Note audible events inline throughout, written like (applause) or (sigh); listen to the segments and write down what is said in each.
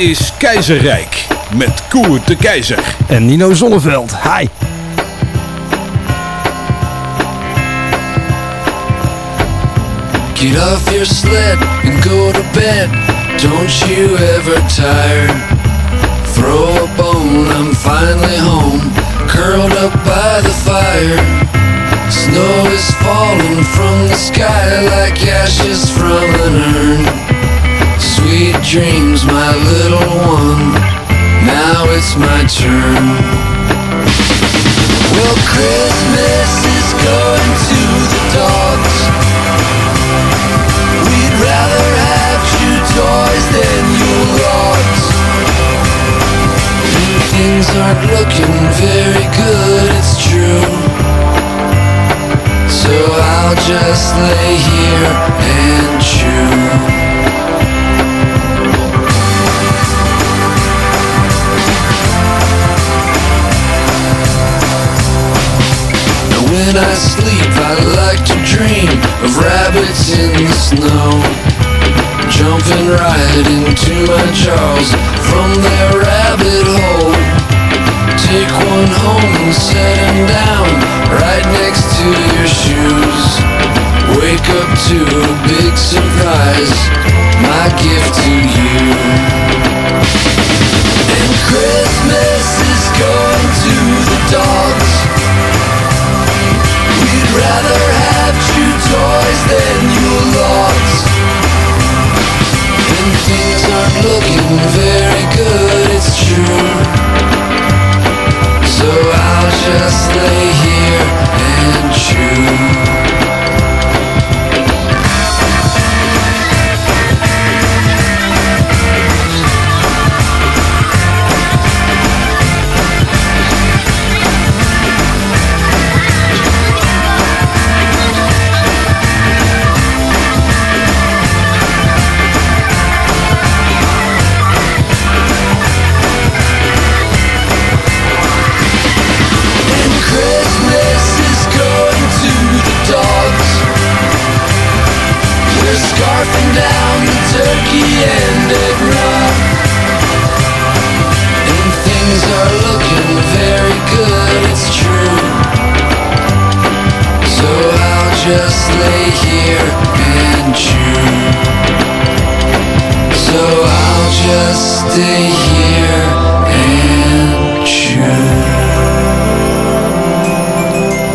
is Keizerrijk met Koert de Keizer. En Nino Zonneveld. Hi. Get off your sled and go to bed. Don't you ever tire. Throw a bone, I'm finally home. Curled up by the fire. Snow is falling from the sky like ashes from an urn. Dreams, my little one. Now it's my turn. Well, Christmas is going to the dogs. We'd rather have two toys than your logs. And things aren't looking very good, it's true. So I'll just lay here and chew. When I sleep, I like to dream of rabbits in the snow. Jumping right into my jaws from their rabbit hole. Take one home and set him down right next to your shoes. Wake up to a big surprise, my gift to you. And Christmas is going to the dogs. Aren't looking very good, it's true. So I'll just lay here and chew.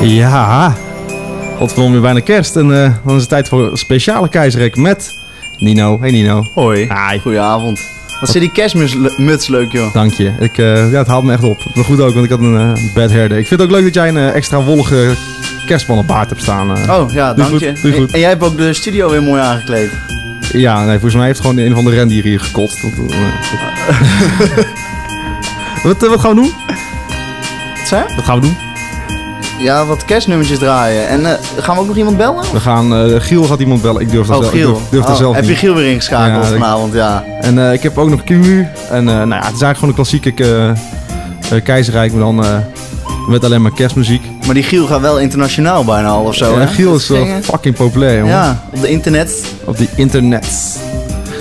Ja. Godverdomme, weer bijna kerst. En eh, dan is het tijd voor een speciale keizerrek met Nino. Hey Nino. Hoi. Hi. Goedenavond. Wat zit die kerstmuts leuk, joh. Dank je. Ik, eh, ja, het haalt me echt op. Maar goed ook, want ik had een eh bad hair day. Ik vind het ook leuk dat jij een extra wollige kerstmannenbaard hebt staan. Oh, ja, dank goed, je. doe goed. En, en jij hebt ook de studio weer mooi aangekleed. Ja, nee, volgens mij heeft gewoon een van de rendieren hier gekotst. Eh, (laughs) wat, wat gaan we doen? Wat? Wat gaan we doen? Ja, wat kerstnummertjes draaien. En eh, gaan we ook nog iemand bellen? We gaan, eh, Giel gaat iemand bellen. Ik durf dat Oh, zelf, ik Giel. durf, durf dat Oh, zelf heb niet. je Giel weer ingeschakeld Ja, ik- vanavond, ja. En eh, ik heb ook nog QU. En eh, nou ja, het is eigenlijk gewoon een klassieke eh, eh, keizerrijk, maar dan eh, met alleen maar kerstmuziek. Maar die Giel gaat wel internationaal bijna al of zo, Ja, hè? Giel is wel fucking populair, jongen. Ja, op de internet. Op die internet.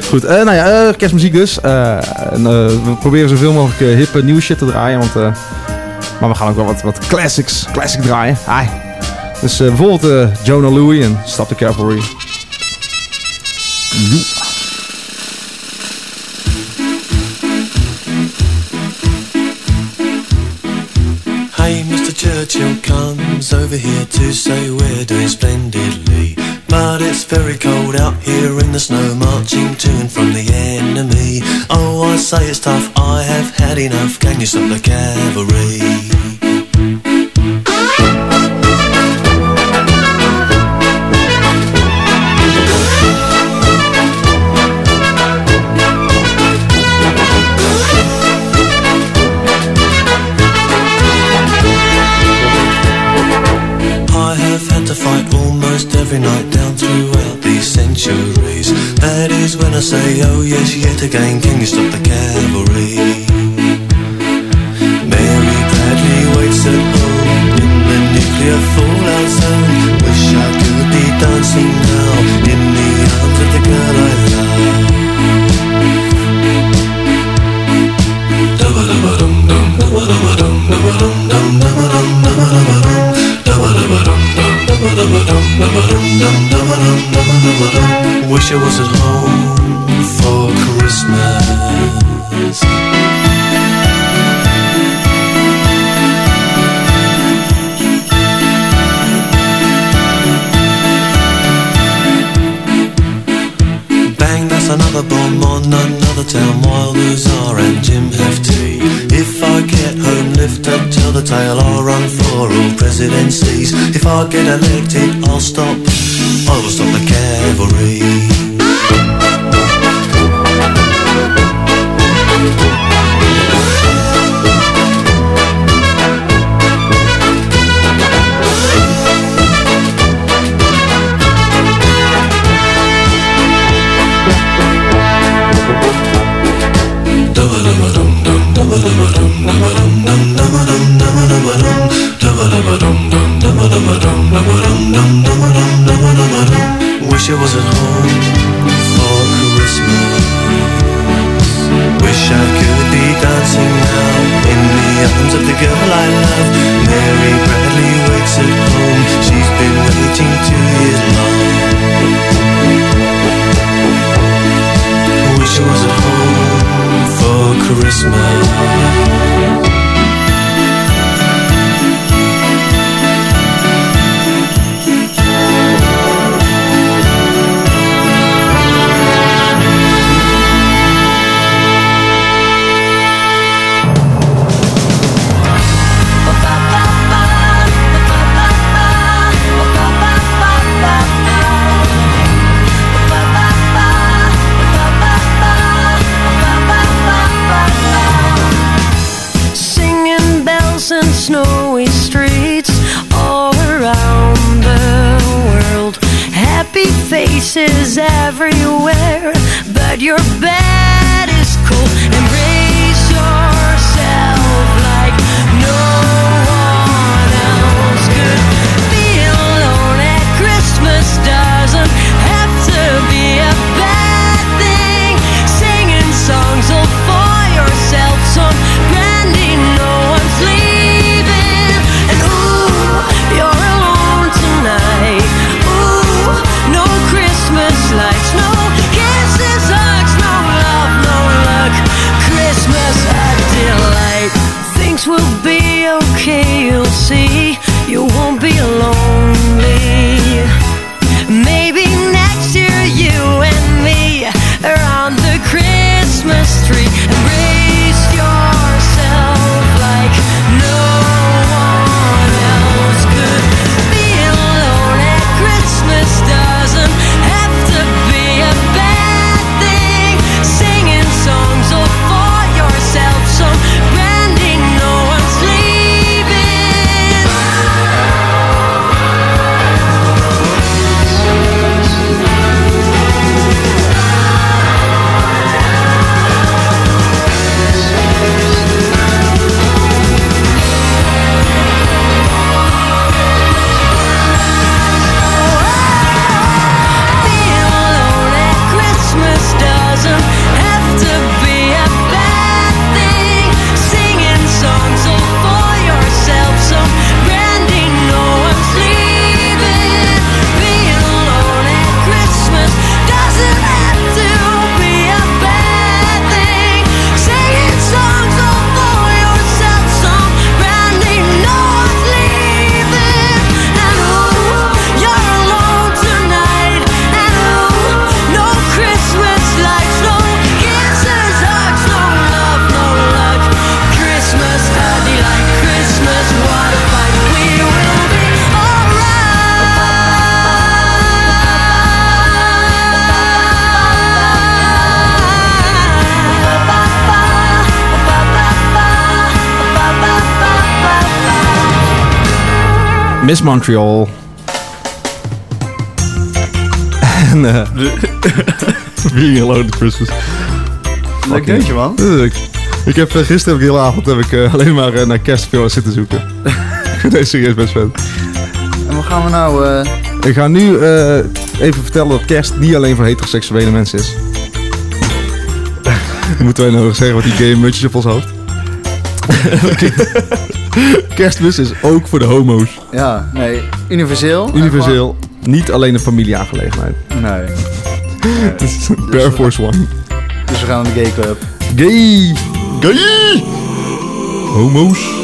Goed, eh, nou ja, eh, kerstmuziek dus. Eh, en, eh, we proberen zoveel mogelijk eh, hippe nieuwe shit te draaien, want... maar we gaan ook wel wat, wat classics, classic draaien. Hi. Dus eh, bijvoorbeeld eh, Jonah Louie en Stop the Cavalry. Mr. Churchill comes over here to say we're doing splendidly. But it's very cold out here in the snow, marching to and from the enemy. Oh, I say it's tough, I have had enough. Can you stop the cavalry? Again, can you stop the on another town while the Guzar and Jim have tea. If I get home, lift up tell the tale. I'll run for all presidencies. If I get elected, I'll stop, I'll stop the cavalry. Miss Montreal. en uh, Being Alone at Christmas. Leuk deuntje, man. Dat. Ik heb, eh, gisteren heb ik de hele avond heb ik, eh, alleen maar uh, naar kerstfilms zitten zoeken. ik vind deze serieus best vet. En wat gaan we nou... Ik ga nu even vertellen dat kerst niet alleen voor heteroseksuele mensen is. (laughs) Moeten wij nou zeggen wat die game mutjes op ons hoofd? (laughs) (laughs) Kerstmis is ook voor de homo's. Ja, nee. Universeel. Universeel. Niet alleen een familieaangelegenheid. Nee. (laughs) Het is een dus One. Dus we gaan naar de gay club. Gay! Gay! Homo's.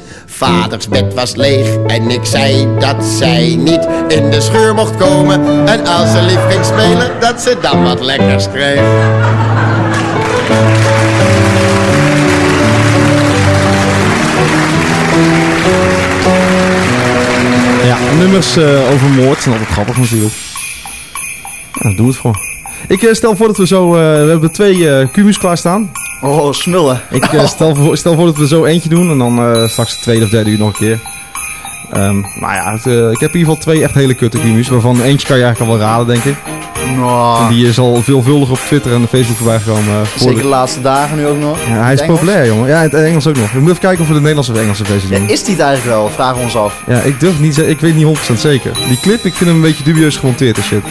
Vaders bed was leeg en ik zei dat zij niet in de scheur mocht komen. En als ze lief ging spelen, dat ze dan wat lekkers kreeg. Ja, nummers eh, over moord zijn altijd grappig natuurlijk. Ja, doe het gewoon. Ik eh, stel voor dat we zo... eh, we hebben twee eh kumus klaarstaan. Oh, smullen. Ik eh, stel, voor, stel voor dat we zo eentje doen en dan eh, straks de tweede of derde uur nog een keer. Ehm nou ja, het, eh, ik heb in ieder geval twee echt hele kutte kumus. Waarvan eentje kan je eigenlijk al wel raden, denk ik. Nou, En die is al veelvuldig op Twitter en Facebook voorbij gekomen. voor zeker de- de laatste dagen nu ook nog. ja, hij is Engels. populair, jongen. Ja, in het Engels ook nog. Ik moet even kijken of we de Nederlandse of Engelse versie Ja, doen. is die het eigenlijk wel? Vragen we ons af. Ja, ik durf niet, ik weet niet 100% zeker. Die clip, ik vind hem een beetje dubieus gemonteerd en shit.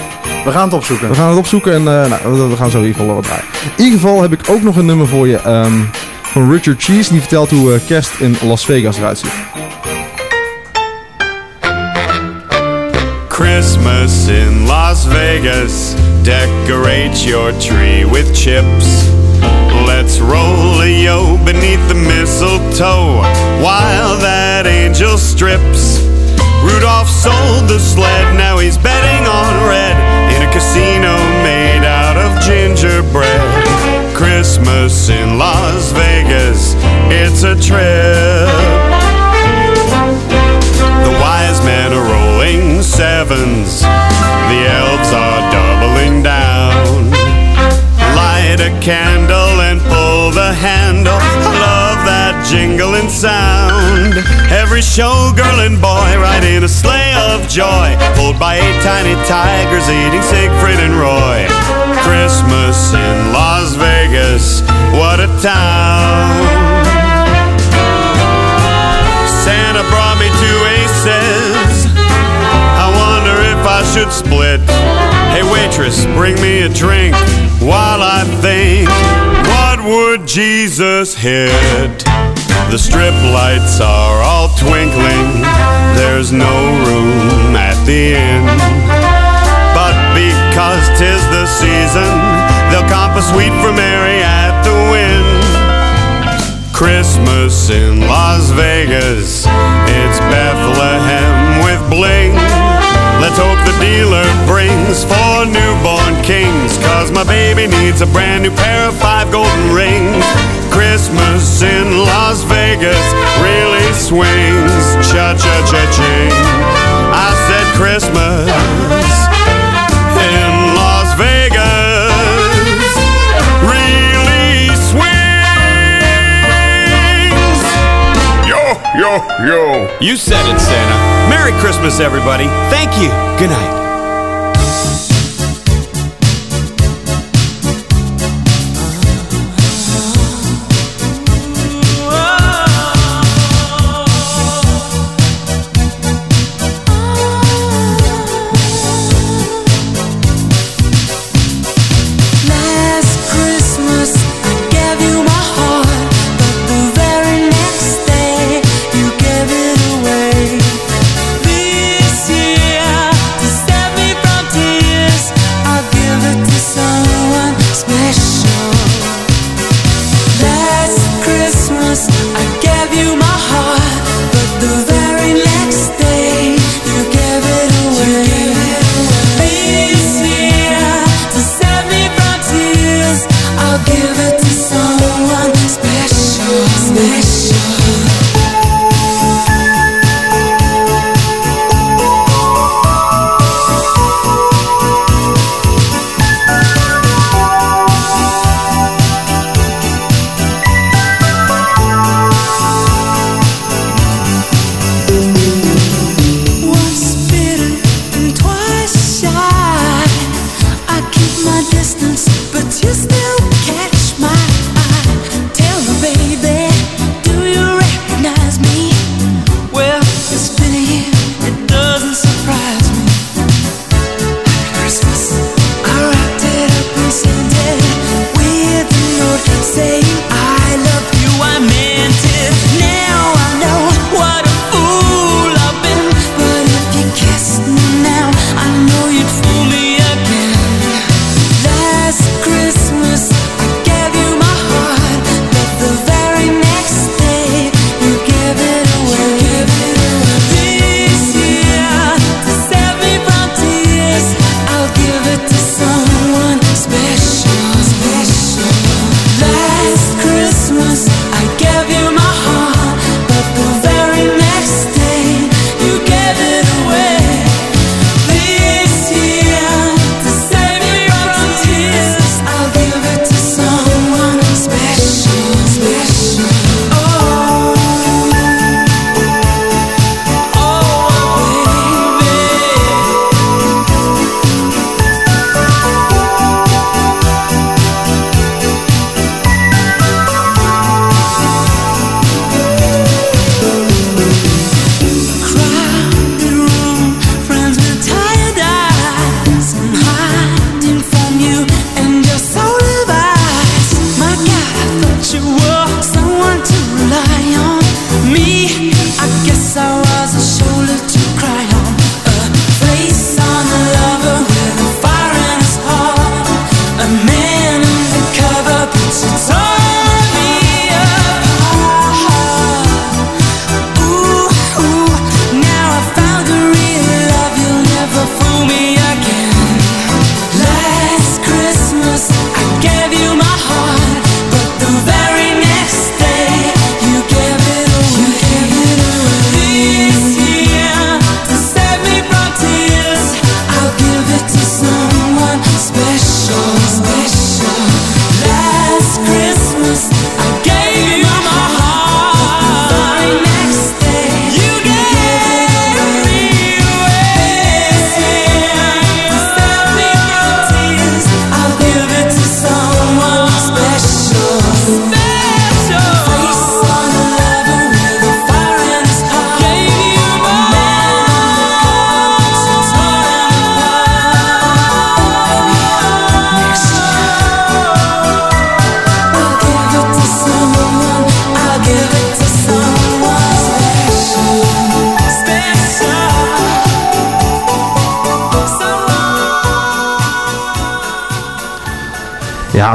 We gaan het opzoeken. We gaan het opzoeken en eh, nou, we- we gaan zo in ieder geval wat draaien. In ieder geval heb ik ook nog een nummer voor je ehm, van Richard Cheese. Die vertelt hoe eh, kerst in Las Vegas eruit ziet. Christmas in Las Vegas. Decorate your tree with chips. Let's roll a yo beneath the mistletoe while that angel strips. Rudolph sold the sled, now he's betting on red casino made out of gingerbread. Christmas in Las Vegas, it's a trip. The wise men are rolling sevens. The elves are doubling down. Light a candle and pull the handle. That jingling sound. Every showgirl and boy ride in a sleigh of joy. Pulled by eight tiny tigers eating Siegfried and Roy. Christmas in Las Vegas, what a town. Santa brought me two aces. I wonder if I should split. Hey, waitress, bring me a drink while I think. Would Jesus hit? The strip lights are all twinkling. There's no room at the inn. But because 'tis the season, they'll comp a suite for Mary at the Wynn. Christmas in Las Vegas. It's Bethlehem with bling. Let's hope the dealer brings four newborn kings. Cause my baby needs a brand new pair of five golden rings. Christmas in Las Vegas really swings. Cha cha cha ching. I said Christmas in Yo, yo, yo. You said it, Santa. Merry Christmas, everybody. Thank you. Good night.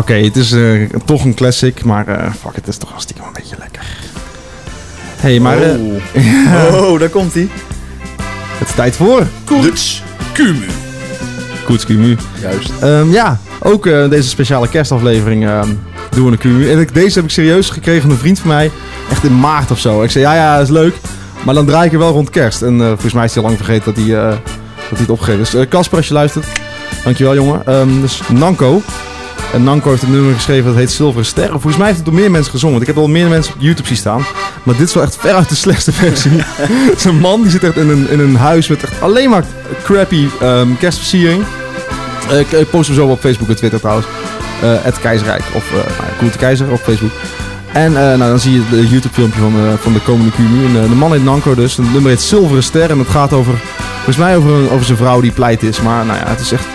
Oké, het is eh, toch een classic, maar eh, fuck, het is toch wel stiekem een beetje lekker. hey, maar eh, Oh, (laughs) oh daar komt hij. het is tijd voor Koets Kumu. Koetskumu. Juist. Ehm ja, ook eh, deze speciale kerstaflevering ehm, doen we een QMU. En ik, deze heb ik serieus gekregen van een vriend van mij, echt in maart of zo. Ik zei, ja, ja, dat is leuk, maar dan draai ik er wel rond kerst. En eh, volgens mij is hij al lang vergeten dat hij, eh, dat hij het opgegeven is. Dus Casper, als je luistert, dankjewel jongen. Ehm, dus Nanko. En Nanko heeft een nummer geschreven dat heet Zilveren Ster. Volgens mij heeft het door meer mensen gezongen. Want ik heb al meer mensen op YouTube zien staan. Maar dit is wel echt veruit de slechtste versie. (laughs) Het is een man die zit echt in een, in een huis met echt alleen maar crappy ehm, kerstversiering. Ik, ik post hem zo op Facebook en Twitter trouwens. Het Keizerrijk. Of uh, nou, de Keizer op Facebook. En eh, nou, dan zie je het YouTube filmpje van, van de komende QMU. En, de man heet Nanko dus. Het nummer heet Zilveren Ster. En het gaat over, volgens mij over, een- over zijn vrouw die pleit is. Maar nou ja, het is echt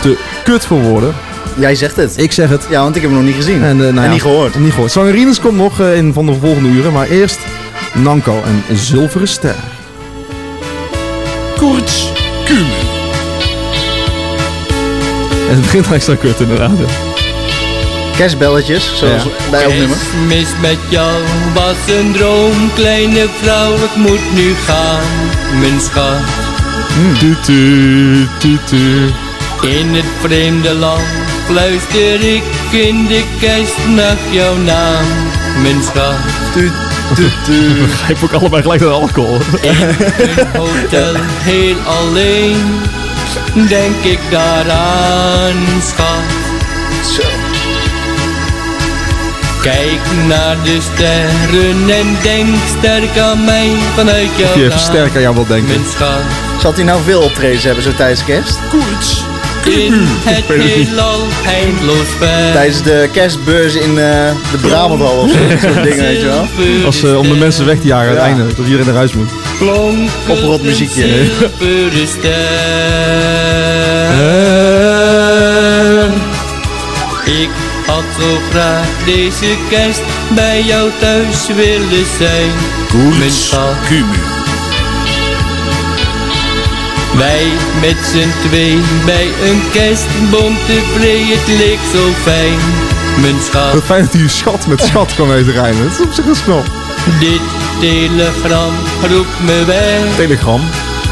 te kut voor woorden. Jij zegt het. Ik zeg het. Ja, want ik heb hem nog niet gezien. En, eh, nou ja, niet gehoord. Niet gehoord. Sangerines komt nog eh, in van de volgende uren. Maar eerst Nanko en Zilveren Ster. Koets Kumu. En het begint al extra kut inderdaad. Kerstbelletjes, zoals Ja. bij elk nummer. Kerstmis met jou was een droom, kleine vrouw, ik moet nu gaan, mijn schat. Tutu, tutu. In het vreemde land fluister ik in de kerstnacht jouw naam, mijn schat. Tuut, tuut, tuut. (laughs) Begrijp ook allebei gelijk dat alcohol. (laughs) In een hotel heel alleen, denk ik daaraan, schat. Zo. Kijk naar de sterren en denk sterk aan mij vanuit jouw Of je naam, versterker jou wil denken. mijn schat. Zal hij nou veel optredens hebben zo tijdens kerst? Koets In het heelal eindeloos ver. Tijdens de kerstbeurs in eh, de Brabanthal of zo. Dat soort dingen, weet je wel. Als, eh, om de mensen weg te jagen aan het Ja. einde. Dat iedereen naar huis moet. Klonk Oprot muziekje. Ik had zo graag deze kerst bij jou thuis willen zijn. Mijn Koets schat. Wij met z'n twee bij een kerstboom tevreden, het leek zo fijn. Mijn schat, Wat fijn dat hij schat met schat kan weten rijmen. Dat is op zich een snel. dit telegram roept me weg. Telegram.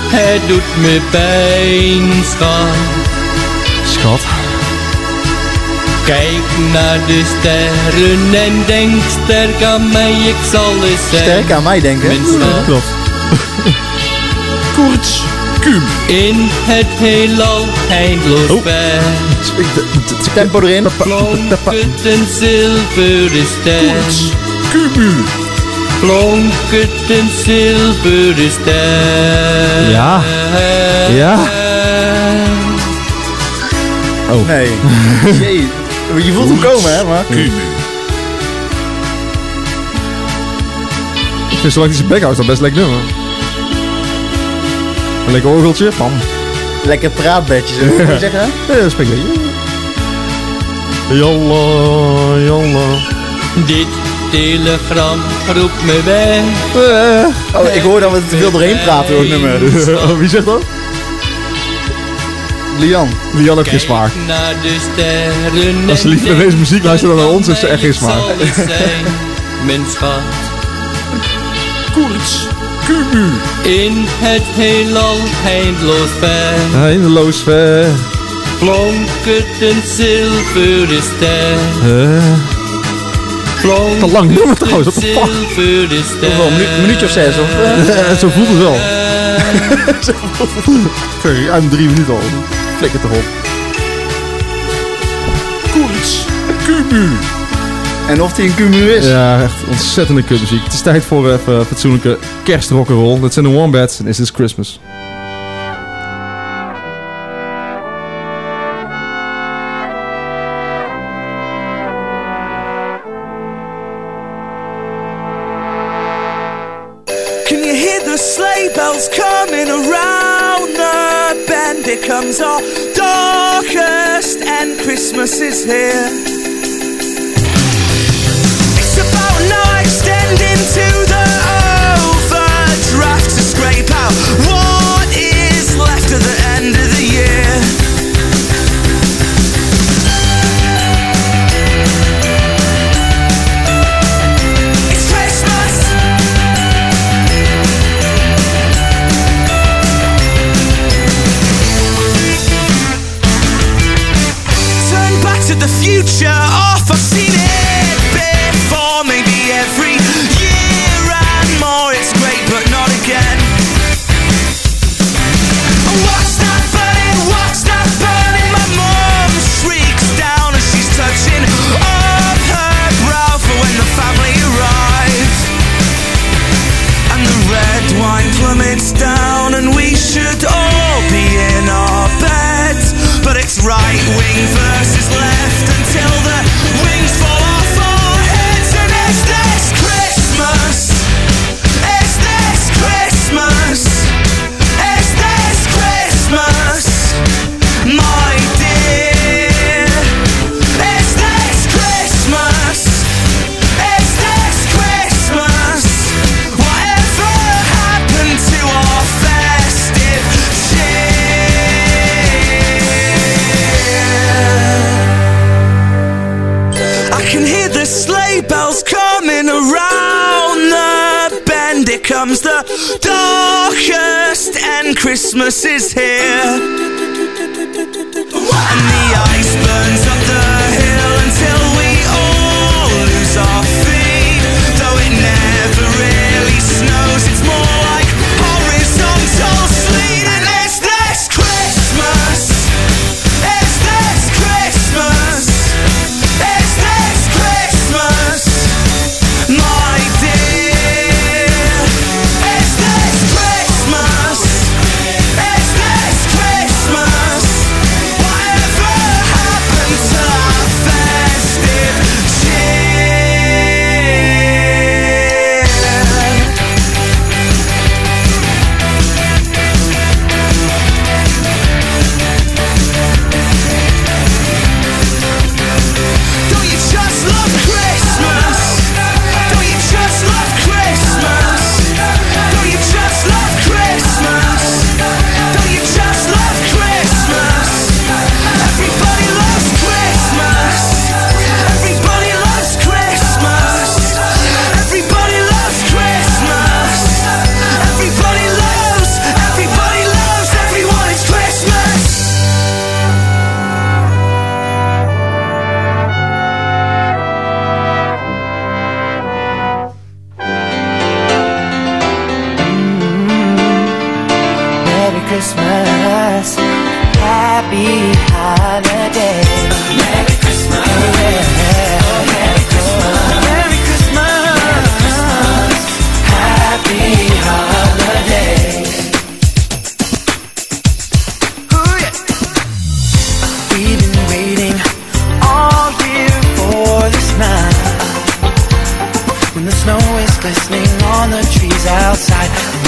Het doet me pijn, schat. Schat. Kijk naar de sterren en denk sterk aan mij, ik zal eens zijn. Sterk aan mij denken. Mijn schat, Klopt. (laughs) Koets Kumu. in het heelal eindeloos Oh. ver. Tempo erin. Klonk het een zilveren ster. Koets Kumu. Klonk het een zilveren ster. Ja. Ja. Oh. Nee. Jee. Je voelt hem komen, hè, maar... Kumu. Ik vind zolang hij zijn bek houdt, dat best lekker nummer. Een lekker orgeltje. Pam. Lekker praatbedje. Moet je zeggen, hè? Ja, lekker. Jalla, jalla. Dit telegram roept me weg. Oh, ik hoor dat we te veel doorheen praten door het nummer. Oh, Wie zegt dat? Lian. Lian heeft geen smaak. Als ze liever naar deze muziek luisteren dan naar ons, heeft ze echt geen smaak. Mijn schat, Kumu. in het heelal eindeloos ver. Eindeloos ver. Klonk het een zilveren ster. Eh, Klonk Te lang nummer het trouwens, the een fuck? zilveren ster. Hoeveel? Een minuut- minuutje of zes, of, eh? Zo voelt het wel. (laughs) Ruim drie minuten al. Flikker toch op. Koets Kumu. En of hij een Kumu is. Ja, echt ontzettende kutmuziek. Het is tijd voor even fatsoenlijke kerstrock'n'roll. Dat zijn de Wombats en Is This Christmas.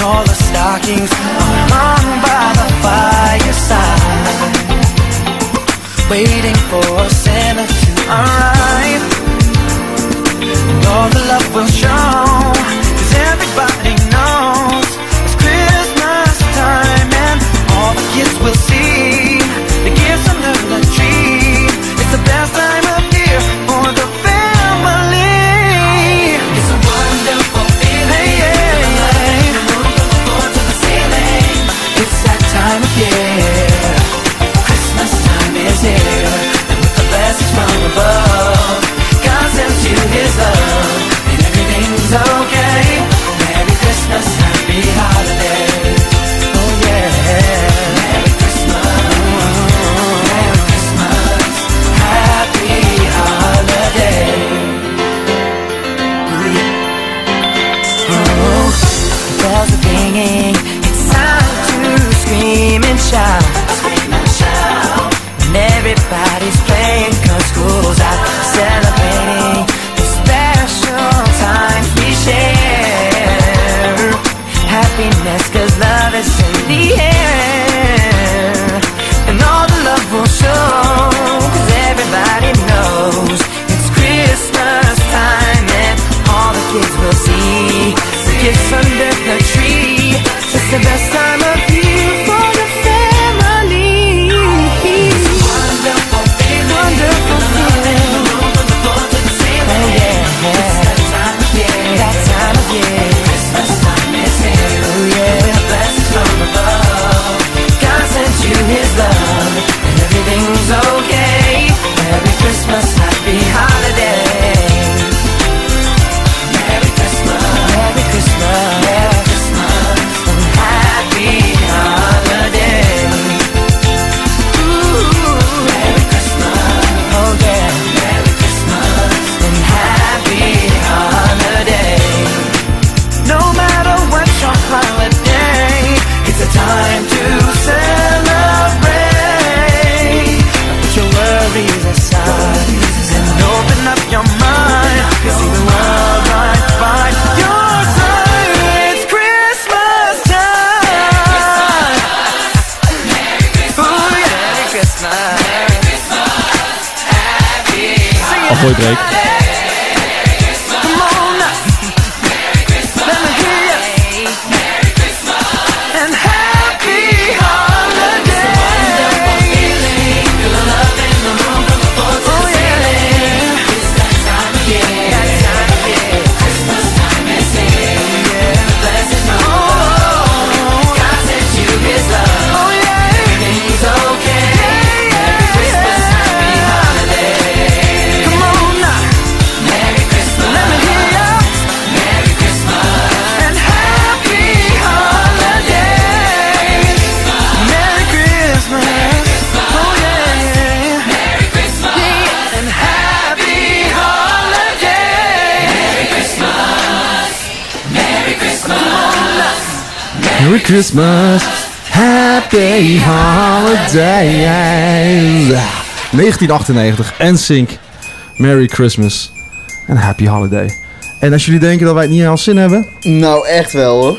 All the stockings hung by the fireside Waiting for Santa to arrive And all the love will show. Gooi break. Merry Christmas. Happy Holidays. 1998. NSYNC. Merry Christmas. En Happy Holiday. En als jullie denken dat wij het niet als zin hebben... Nou, echt wel hoor.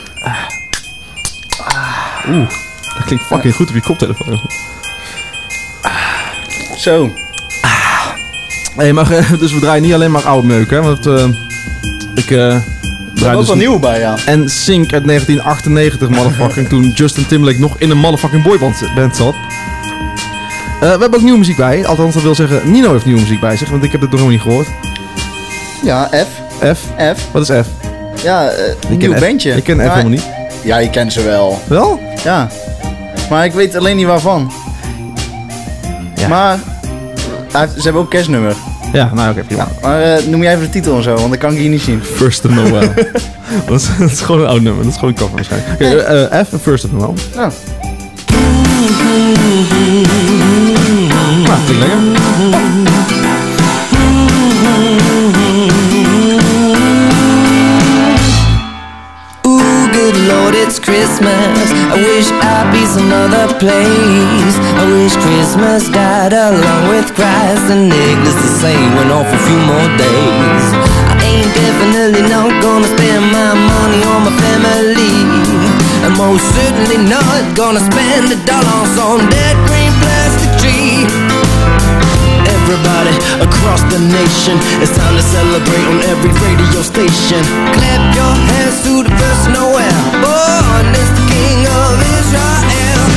Oeh, dat klinkt fucking goed op je koptelefoon. Zo. Hey, maar, (laughs) dus we draaien niet alleen maar oude meuk, hè. Want eh, ik eh Er draai ook dus wel nieuwe bij, ja. En Sync uit 1998, motherfucking. toen Justin Timberlake nog in een motherfucking boyband band zat. Eh, we hebben ook nieuwe muziek bij. Althans, dat wil zeggen, Nino heeft nieuwe muziek bij zich. Want ik heb het nog niet gehoord. Ja, F. F? F. Wat is F? Ja, eh, Ik een nieuw ken F- bandje. ik ken F Maar- helemaal niet. Ja, je kent ze wel. Wel? Ja. Maar ik weet alleen niet waarvan. Ja. Maar hij heeft- ze hebben ook een kerstnummer. Ja, nou oké, prima. Maar eh, noem jij even de titel en zo, want dat kan ik hier niet zien. First of Noel. (laughs) dat, is, dat is gewoon een oud nummer. Dat is gewoon een cover waarschijnlijk. Oké, eh, First of Noel. Ja. Nou, klinkt lekker. Christmas. I wish I'd be some other place. I wish Christmas died along with Christ, and needless to say, went off a few more days. I ain't definitely not gonna spend my money on my family. And most certainly not gonna spend a dollar on that green plastic tree. Everybody across the nation, it's time to celebrate on every radio station. Clap your hands to the first Noel, born is the King of Israel.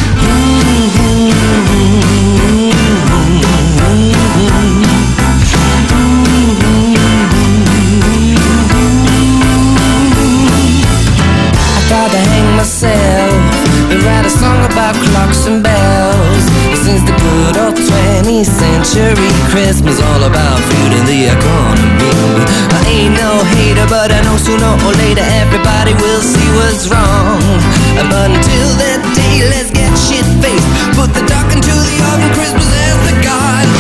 I tried to hang myself and write a song about clocks and bells. Since the good old 20th century, Christmas all about food and the economy. I ain't no hater, but I know sooner or later everybody will see what's wrong. But until that day, let's get shit faced. Put the duck into the oven, Christmas as the God.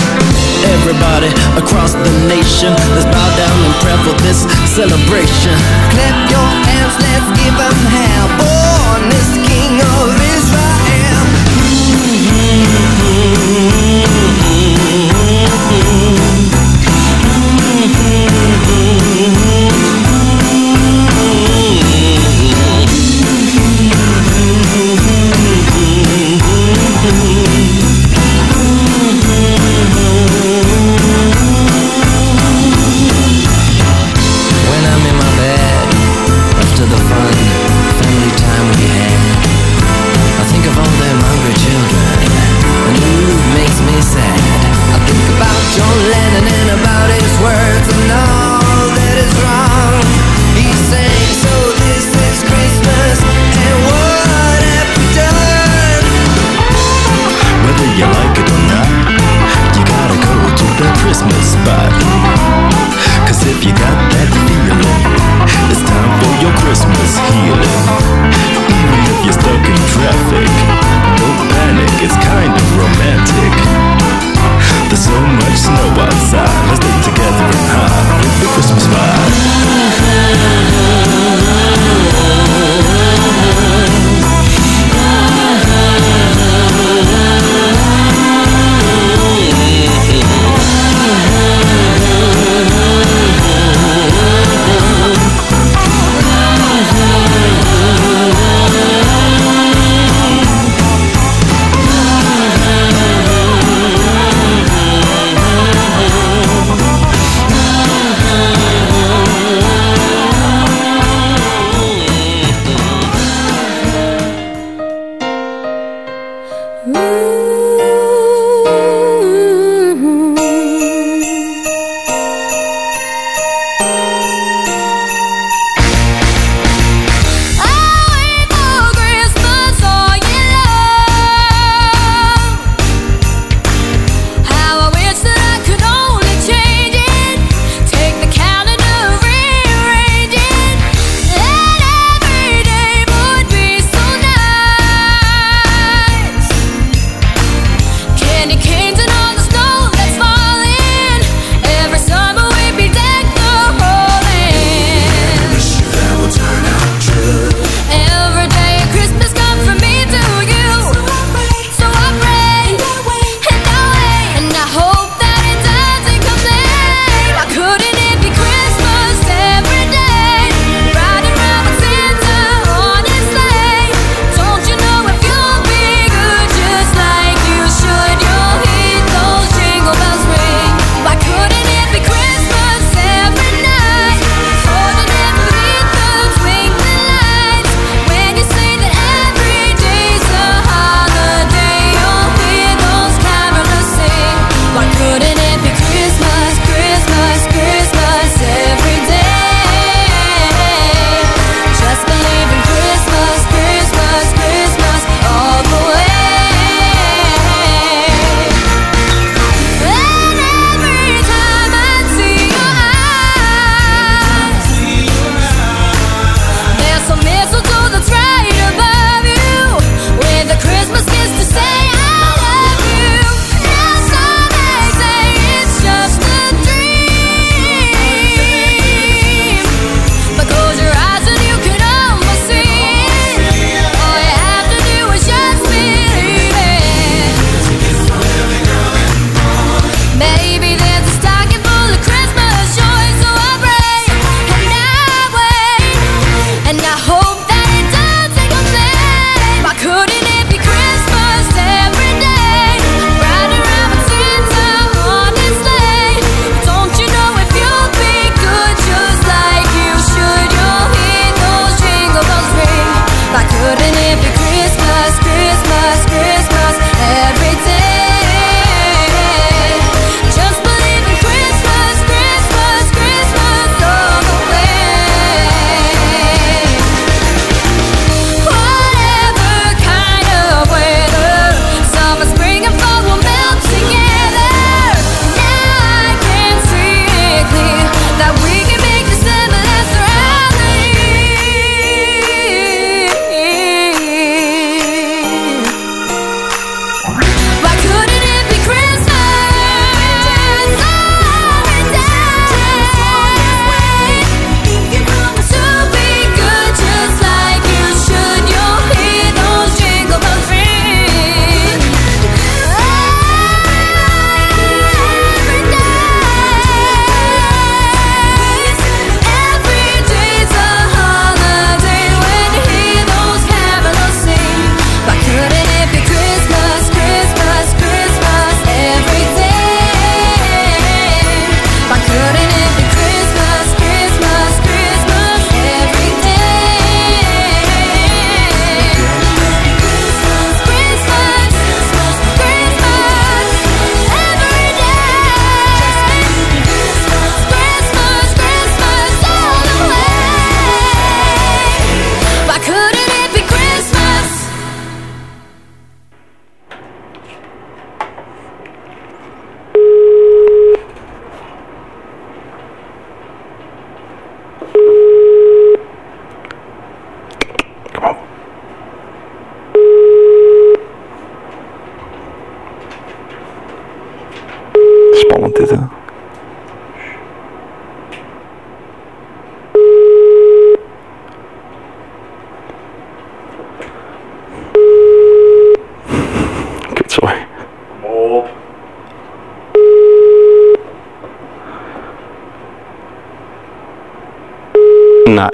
Everybody across the nation, let's bow down and pray for this celebration. Clap your hands, let's give hell. Born is King of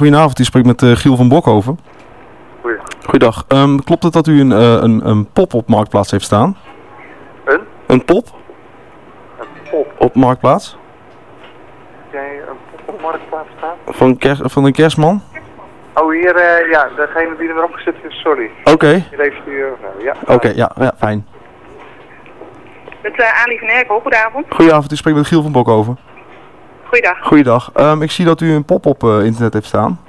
goedenavond, u spreekt met eh, Giel van Bokhoven. Goeie. Goeiedag. Ehm, klopt het dat u een, eh, een, een pop op Marktplaats heeft staan? Een? Een pop Een pop. op Marktplaats? Heb jij een pop op marktplaats staan? Van, ker- van een kerstman? Oh, hier, eh, ja, degene die er weer opgezet is, sorry. Oké. Hier heeft u, eh, nou, ja. Oké, ja, ja, fijn. Met uh, Ali van Erkel, goedenavond. Goedenavond, u spreekt met Giel van Bokhoven. Goeiedag. Goeiedag. Ehm, ik zie dat u een pop op eh, internet heeft staan.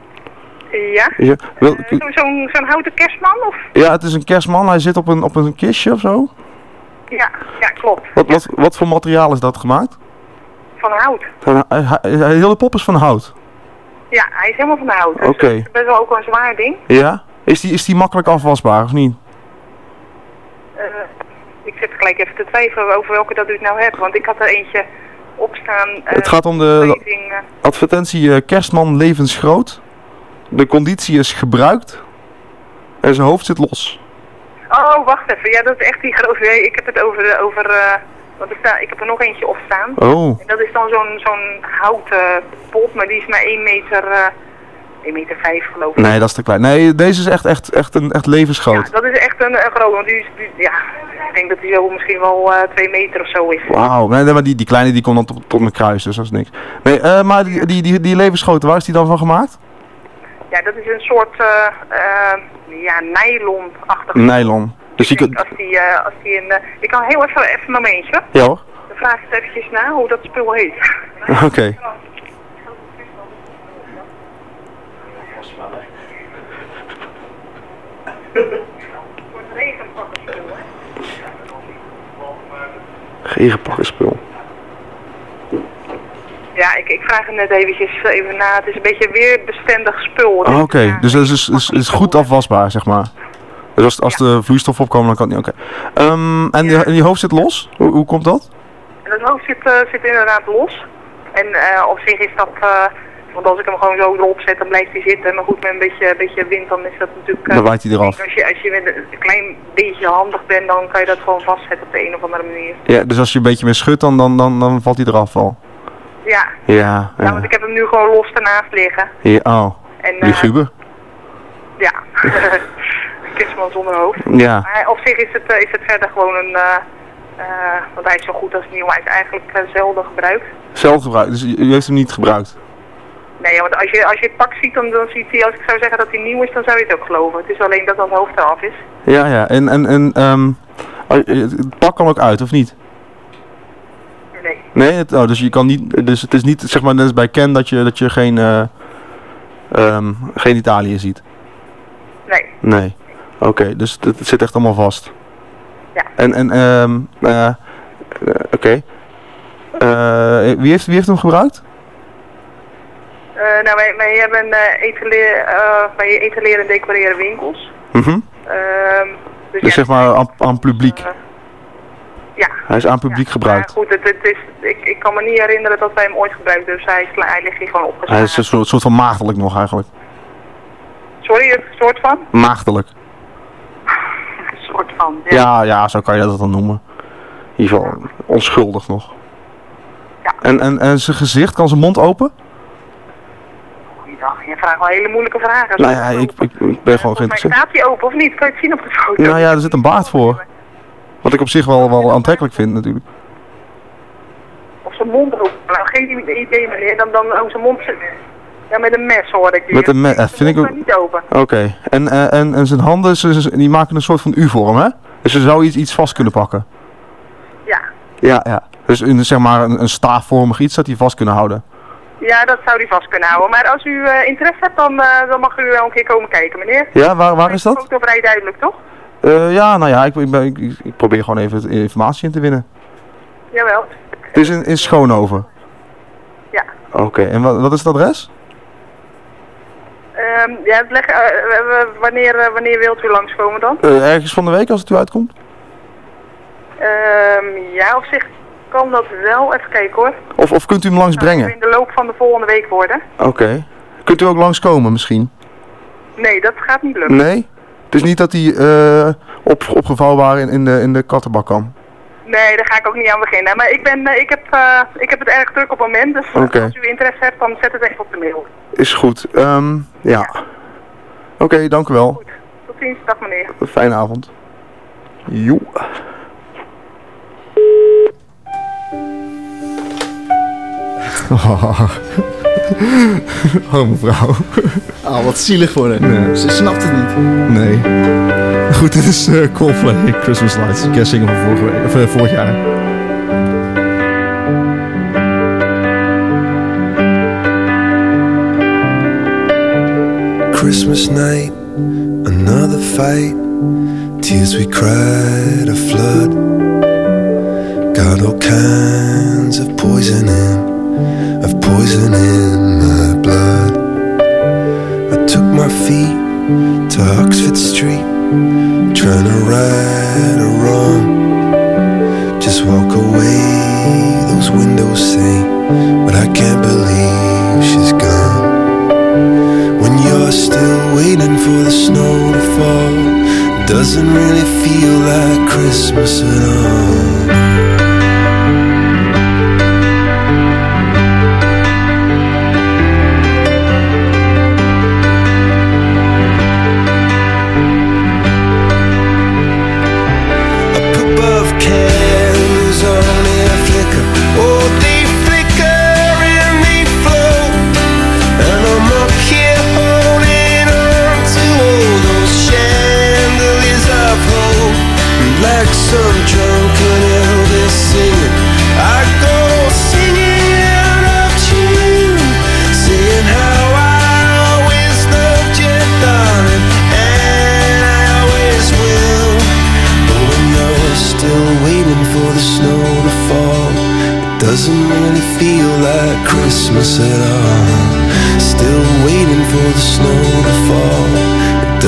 Ja? Ja, wel, Eh, zo- Zo'n zo'n houten kerstman of? ja, het is een kerstman. Hij zit op een, op een kistje of zo. Ja, ja klopt. Wat, wat, wat voor materiaal is dat gemaakt? Van hout. Van, hij, heel de pop is van hout. Ja, hij is helemaal van hout. Dus Oké. het is best wel ook een zwaar ding. Ja? Is die, is die makkelijk afwasbaar of niet? Eh, ik zit gelijk even te twijfelen over welke dat u het nou hebt. Want ik had er eentje opstaan. eh, Het gaat om de- Advertentie eh, kerstman levensgroot. De conditie is gebruikt. En zijn hoofd zit los. Oh, wacht even. Ja, dat is echt die grote. Ik heb het over... over eh, want er sta, ik heb er nog eentje op staan. Oh. En dat is dan zo'n zo'n houten pot, maar die is maar 1 meter, eh 1 meter 5 geloof ik. Nee, dat is te klein. Nee, deze is echt, echt, echt, een, echt levensgroot. Dat is echt een, een groot, want die is, die- ja, ik denk dat die zo misschien wel eh 2 meter of zo is. Wauw, nee, nee, maar die, die kleine die komt dan tot, tot mijn kruis, dus dat is niks. Nee, eh, maar die, die, die, die levensgrote, waar is die dan van gemaakt? Ja, dat is een soort, eh eh ja, nylon-achtig. Nylon. Dus kunt... als die, eh, als die een, eh, ik kan heel even, even een momentje. Ja hoor. Dan vraag ik het eventjes na hoe dat spul heet. (laughs) Oké. (laughs) Regenpakkenspul. Ja, ik, ik vraag het net eventjes even na. Het is een beetje weerbestendig spul. Oh, Oké, dus dat is, is, is, is goed afwasbaar, zeg maar. Dus als, als de vloeistof opkomen, dan kan het niet. Oké. Ehm, en, die, en die hoofd zit los? Hoe, hoe komt dat? En het hoofd zit, eh, zit inderdaad los. En eh, op zich is dat, eh, want als ik hem gewoon zo erop zet, dan blijft hij zitten. Maar goed, met een beetje, een beetje wind, dan is dat natuurlijk... eh, Dan waait hij eraf. Als je, als je met een klein beetje handig bent, dan kan je dat gewoon vastzetten op de een of andere manier. Ja, dus als je een beetje meer schudt, dan, dan, dan, dan valt hij eraf al. Ja, Ja, ja, ja. want ik heb hem nu gewoon los ernaast liggen. ja oh, En, die eh, guber. Ja, (laughs) kistman zonder hoofd. Ja. Maar op zich is het, eh, is het verder gewoon een... eh, eh, want hij is zo goed als nieuw. Hij is eigenlijk eh, zelden gebruikt. Zelf gebruikt, dus u heeft hem niet gebruikt. Nee, want als je, als je het pak ziet, dan, dan ziet hij, als ik zou zeggen dat hij nieuw is, dan zou je het ook geloven. Het is alleen dat dat hoofd eraf is. Ja, ja. En, en, en ehm, oh, het pak kan ook uit, of niet? Nee. Nee, het, oh, dus je kan niet, dus het is niet, zeg maar, net als bij Ken dat je, dat je geen, eh ehm, geen Italië ziet. Nee. Nee. Oké, dus het, het zit echt allemaal vast. Ja. En, en, ehm, eh, eh, oké. Eh, wie, heeft, wie heeft hem gebruikt? Eh, nou, wij, wij hebben eh etaleer, eh, wij etaleren en decoreren winkels. Mhm. Ehm, Dus dus ja, zeg maar aan, aan publiek. ja. Hij is aan publiek Maar gebruikt. goed, het, het is, ik, ik kan me niet herinneren dat wij hem ooit gebruikt dus hij, is, hij ligt hier gewoon opgeslagen. Hij is een soort, soort van maagdelijk nog eigenlijk. Sorry, een soort van? Maagdelijk. (laughs) Een soort van, ja. Ja, ja, zo kan je dat dan noemen. In ieder geval onschuldig nog. Ja. En, en, en zijn gezicht, kan zijn mond open? Goeiedag, je vraagt wel hele moeilijke vragen. Nou ja, ik, ik, ik ben gewoon geïnteresseerd. staat hij open of niet? Kan je het zien op de foto? Nou ja, er zit een baard voor. Wat ik op zich wel, wel aantrekkelijk vind natuurlijk. Of zijn mond open. Nou, geen idee meneer. Dan, dan oh, zijn mond zit... Ja, met een mes hoor ik. Met een mes, eh, vind ik ook... ook... niet open. Oké, en, eh, en, en zijn handen, ze, ze- die maken een soort van U-vorm, hè? Dus ze zou iets, iets vast kunnen pakken. Ja. Ja, ja. Dus in, zeg maar een, een staafvormig iets dat hij vast kunnen houden. Ja, dat zou hij vast kunnen houden. Maar als u eh, interesse hebt, dan, eh, dan mag u wel een keer komen kijken, meneer. Ja, waar, waar is De dat? foto vrij duidelijk, toch? Eh, ja, nou ja, ik, ik, ben- ik, ik probeer gewoon even informatie in te winnen. Jawel. Het is in, in Schoonhoven. Ja. Oké, en wat, wat is het adres? Ehm, ja, het leg, wanneer, wanneer wilt u langskomen dan? Ergens van de week als het u uitkomt? Ehm, ja, op zich kan dat wel. Even kijken hoor. Of, of kunt u hem langs Dat brengen? in de loop van de volgende week worden. Oké. Kunt u ook langskomen misschien? Nee, dat gaat niet lukken. Nee? Het is niet dat hij eh op, opgevouwbaar in, in, de, in de kattenbak kan? Nee, daar ga ik ook niet aan beginnen. Maar ik, ben, eh, ik, heb, eh, ik heb het erg druk op het moment. Dus als u interesse hebt, dan zet het even op de mail. Is goed. Ehm, ja. Oké, dank u wel. Tot ziens. Dag meneer. Een fijne avond. Joe. Oh, (laughs) oh mevrouw. Ah, wat zielig voor haar. Nee. Ze snapt het niet. Nee. Goed, dit is eh, Coldplay Christmas Lights. Kerstsingel van vorige week, of, eh, vorig jaar. Christmas night, another fight. Tears we cried a flood. Got all kinds of poison in, of poison in my blood. I took my feet to Oxford Street, trying to right a wrong. Just walk away, those windows say, but I can't believe she's gone. When you're still waiting for the snow to fall, doesn't really feel like Christmas at all.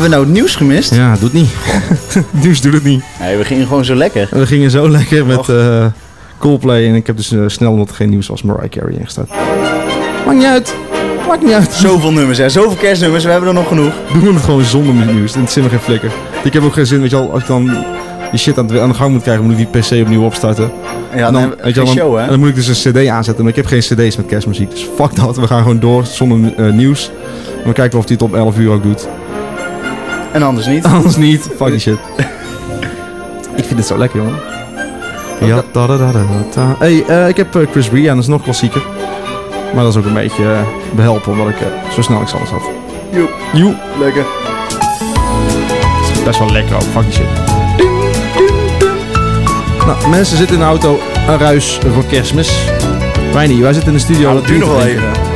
Hebben we nou het nieuws gemist? Ja, doet niet. (laughs) nieuws doet het niet. Nee, we gingen gewoon zo lekker. We gingen zo lekker met eh, Coldplay. En ik heb dus eh, snel, omdat er geen nieuws was, Mariah Carey ingestart. Maakt niet uit. Maakt niet uit. Zoveel nummers, hè. Zoveel kerstnummers. We hebben er nog genoeg. Doen we het gewoon zonder nieuws. Het zin me geen flikker. Ik heb ook geen zin, weet je al, als ik dan die shit aan, het- aan de gang moet krijgen, moet ik die PC opnieuw opstarten. Ja, En dan, dan, heb weet je je wel, geen dan, show, hè. en dan moet ik dus een CD aanzetten, maar ik heb geen CD's met kerstmuziek. Dus fuck dat. We gaan gewoon door zonder eh, nieuws. En we kijken of hij het op 11 uur ook doet. En anders niet. (laughs) Anders niet. Fuck die shit. (laughs) ik vind het zo lekker, jongen. Ja, da da da da da. Hey, eh, ik heb eh, Chris en dat is nog klassieker. Maar dat is ook een beetje eh, behelpen, omdat ik zo snel ik alles had. Joep. Joep. Lekker. Best wel lekker ook, fuck die shit. Nou, mensen zitten in de auto, een ruis voor kerstmis. Wij niet, wij zitten in de studio. Nou, dat duurt nog wel even.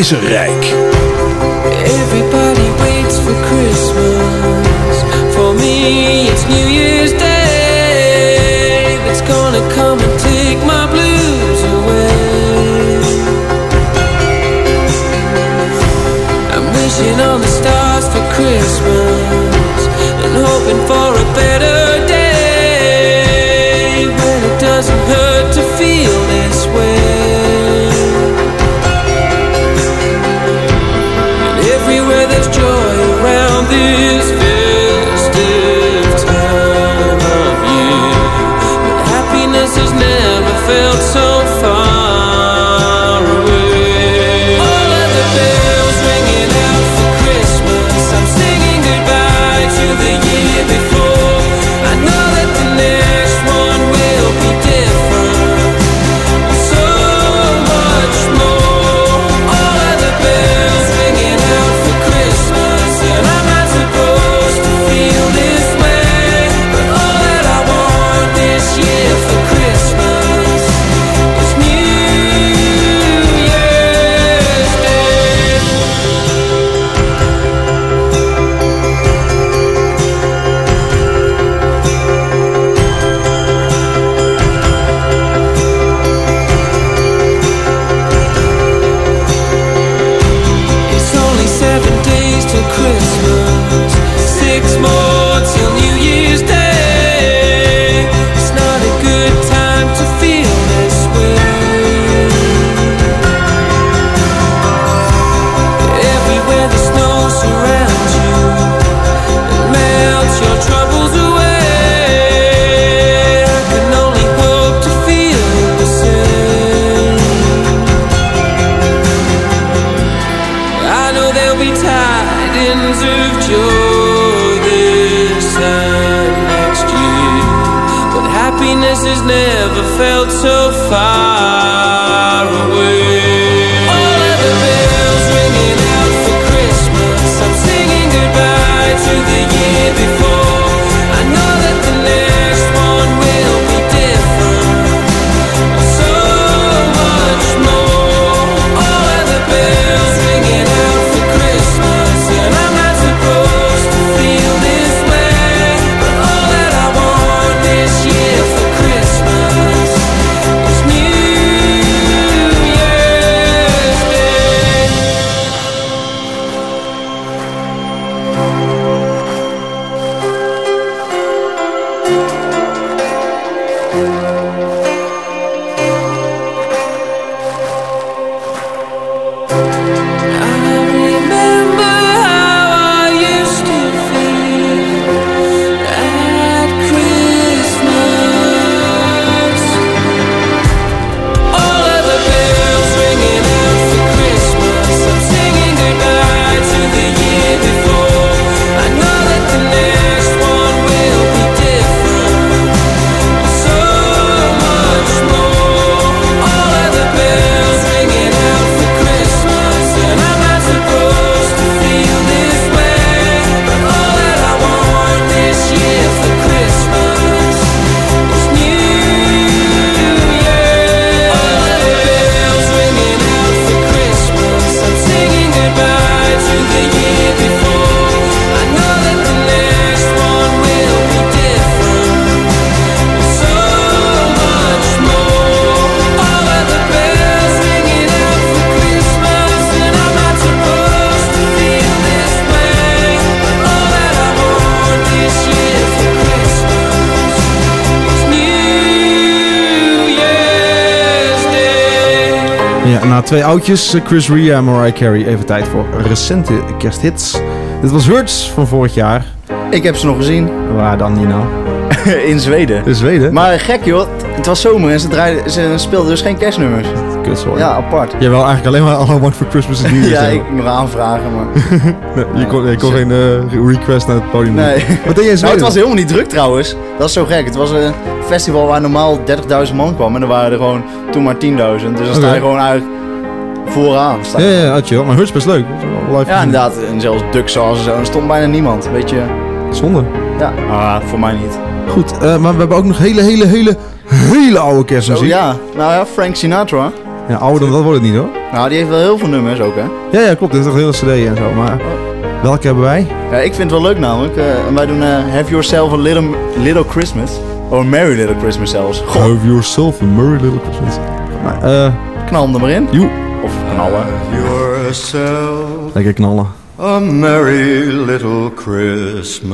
Keizerrijk. Happiness has never felt so far Ja, na twee oudjes, eh, Chris Ria en Mariah Carey, even tijd voor recente kersthits. Dit was Hurts van vorig jaar. Ik heb ze nog gezien. Waar dan niet nou? (laughs) In Zweden. In Zweden? Maar gek joh, het was zomer en ze, draaiden, ze speelden dus geen kerstnummers. Kut, Ja, apart. Jij wil eigenlijk alleen maar All I Want For Christmas is New ja, ik nog aanvragen, maar... (laughs) Nee, je kon, je kon geen eh, request naar het podium. Nee. Wat deed jij in Nou, het was helemaal niet druk trouwens. Dat is zo gek. Het was een festival waar normaal 30.000 man kwam. En er waren er gewoon toen maar 10.000. Dus dan sta je gewoon eigenlijk vooraan. Sta Ja, ja, ja, chill. Maar Hurts is best leuk. Live Ja, inderdaad. En zelfs Duxas en zo. Er stond bijna niemand. Weet je. Zonde. Ja, ah, voor mij niet. Goed, eh, maar we hebben ook nog hele, hele, hele, hele oude kerstmuziek. ja. Nou ja, Frank Sinatra. Ja, ouder dan dat wordt het niet hoor. Nou, die heeft wel heel veel nummers ook, hè. Ja, ja, klopt. Dit is toch een hele cd en zo. Maar welke hebben wij? Ja, ik vind het wel leuk namelijk. En wij doen eh, Have Yourself a Little, little Christmas. Of Merry Little Christmas zelfs. God, Have yourself a merry little Christmas. Nou, eh, knal hem er maar in. joe. Of knallen. yourself Lekker knallen. a merry little Christmas.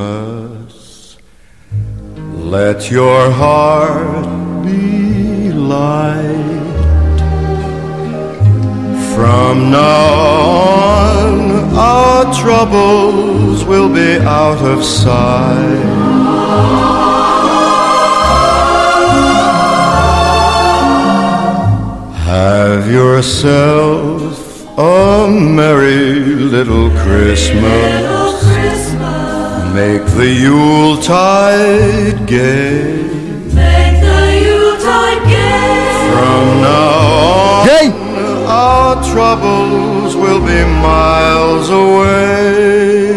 Let your heart be light. From now on, our troubles will be out of sight. Have yourself a merry little Christmas. Make the Yuletide gay. Make the Yuletide gay. From now on, our troubles will be miles away.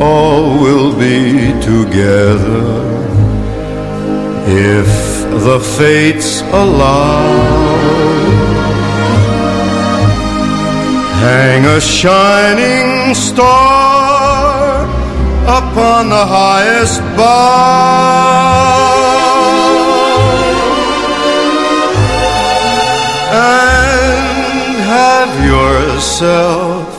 all will be together if the fates allow. Hang a shining star upon the highest bough and have yourself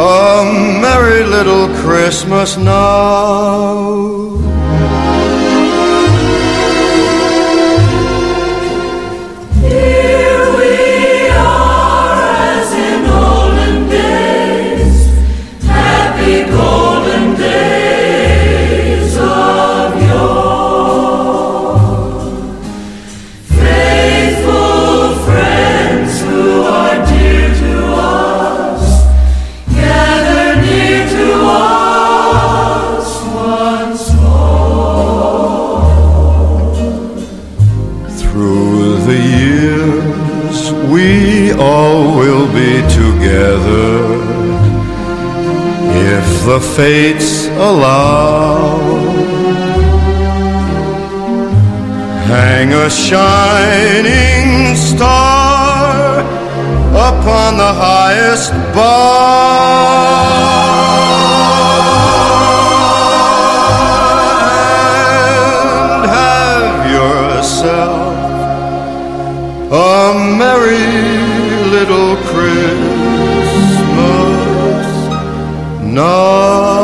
a merry little Christmas now. Together if the fates allow. Hang a shining star upon the highest bough and have yourself a merry little Christmas now.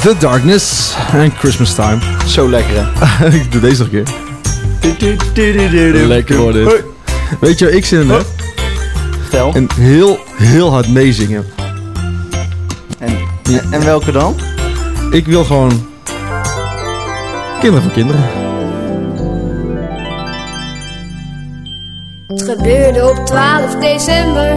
The Darkness en Christmas Time. Zo lekker hè? (laughs) ik doe deze nog een keer. Lekker hoor dit. Weet je ik zin in heb? En heel, heel hard meezingen. En, en welke dan? Ik wil gewoon... Kinderen voor kinderen. Het gebeurde op 12 december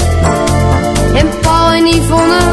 sona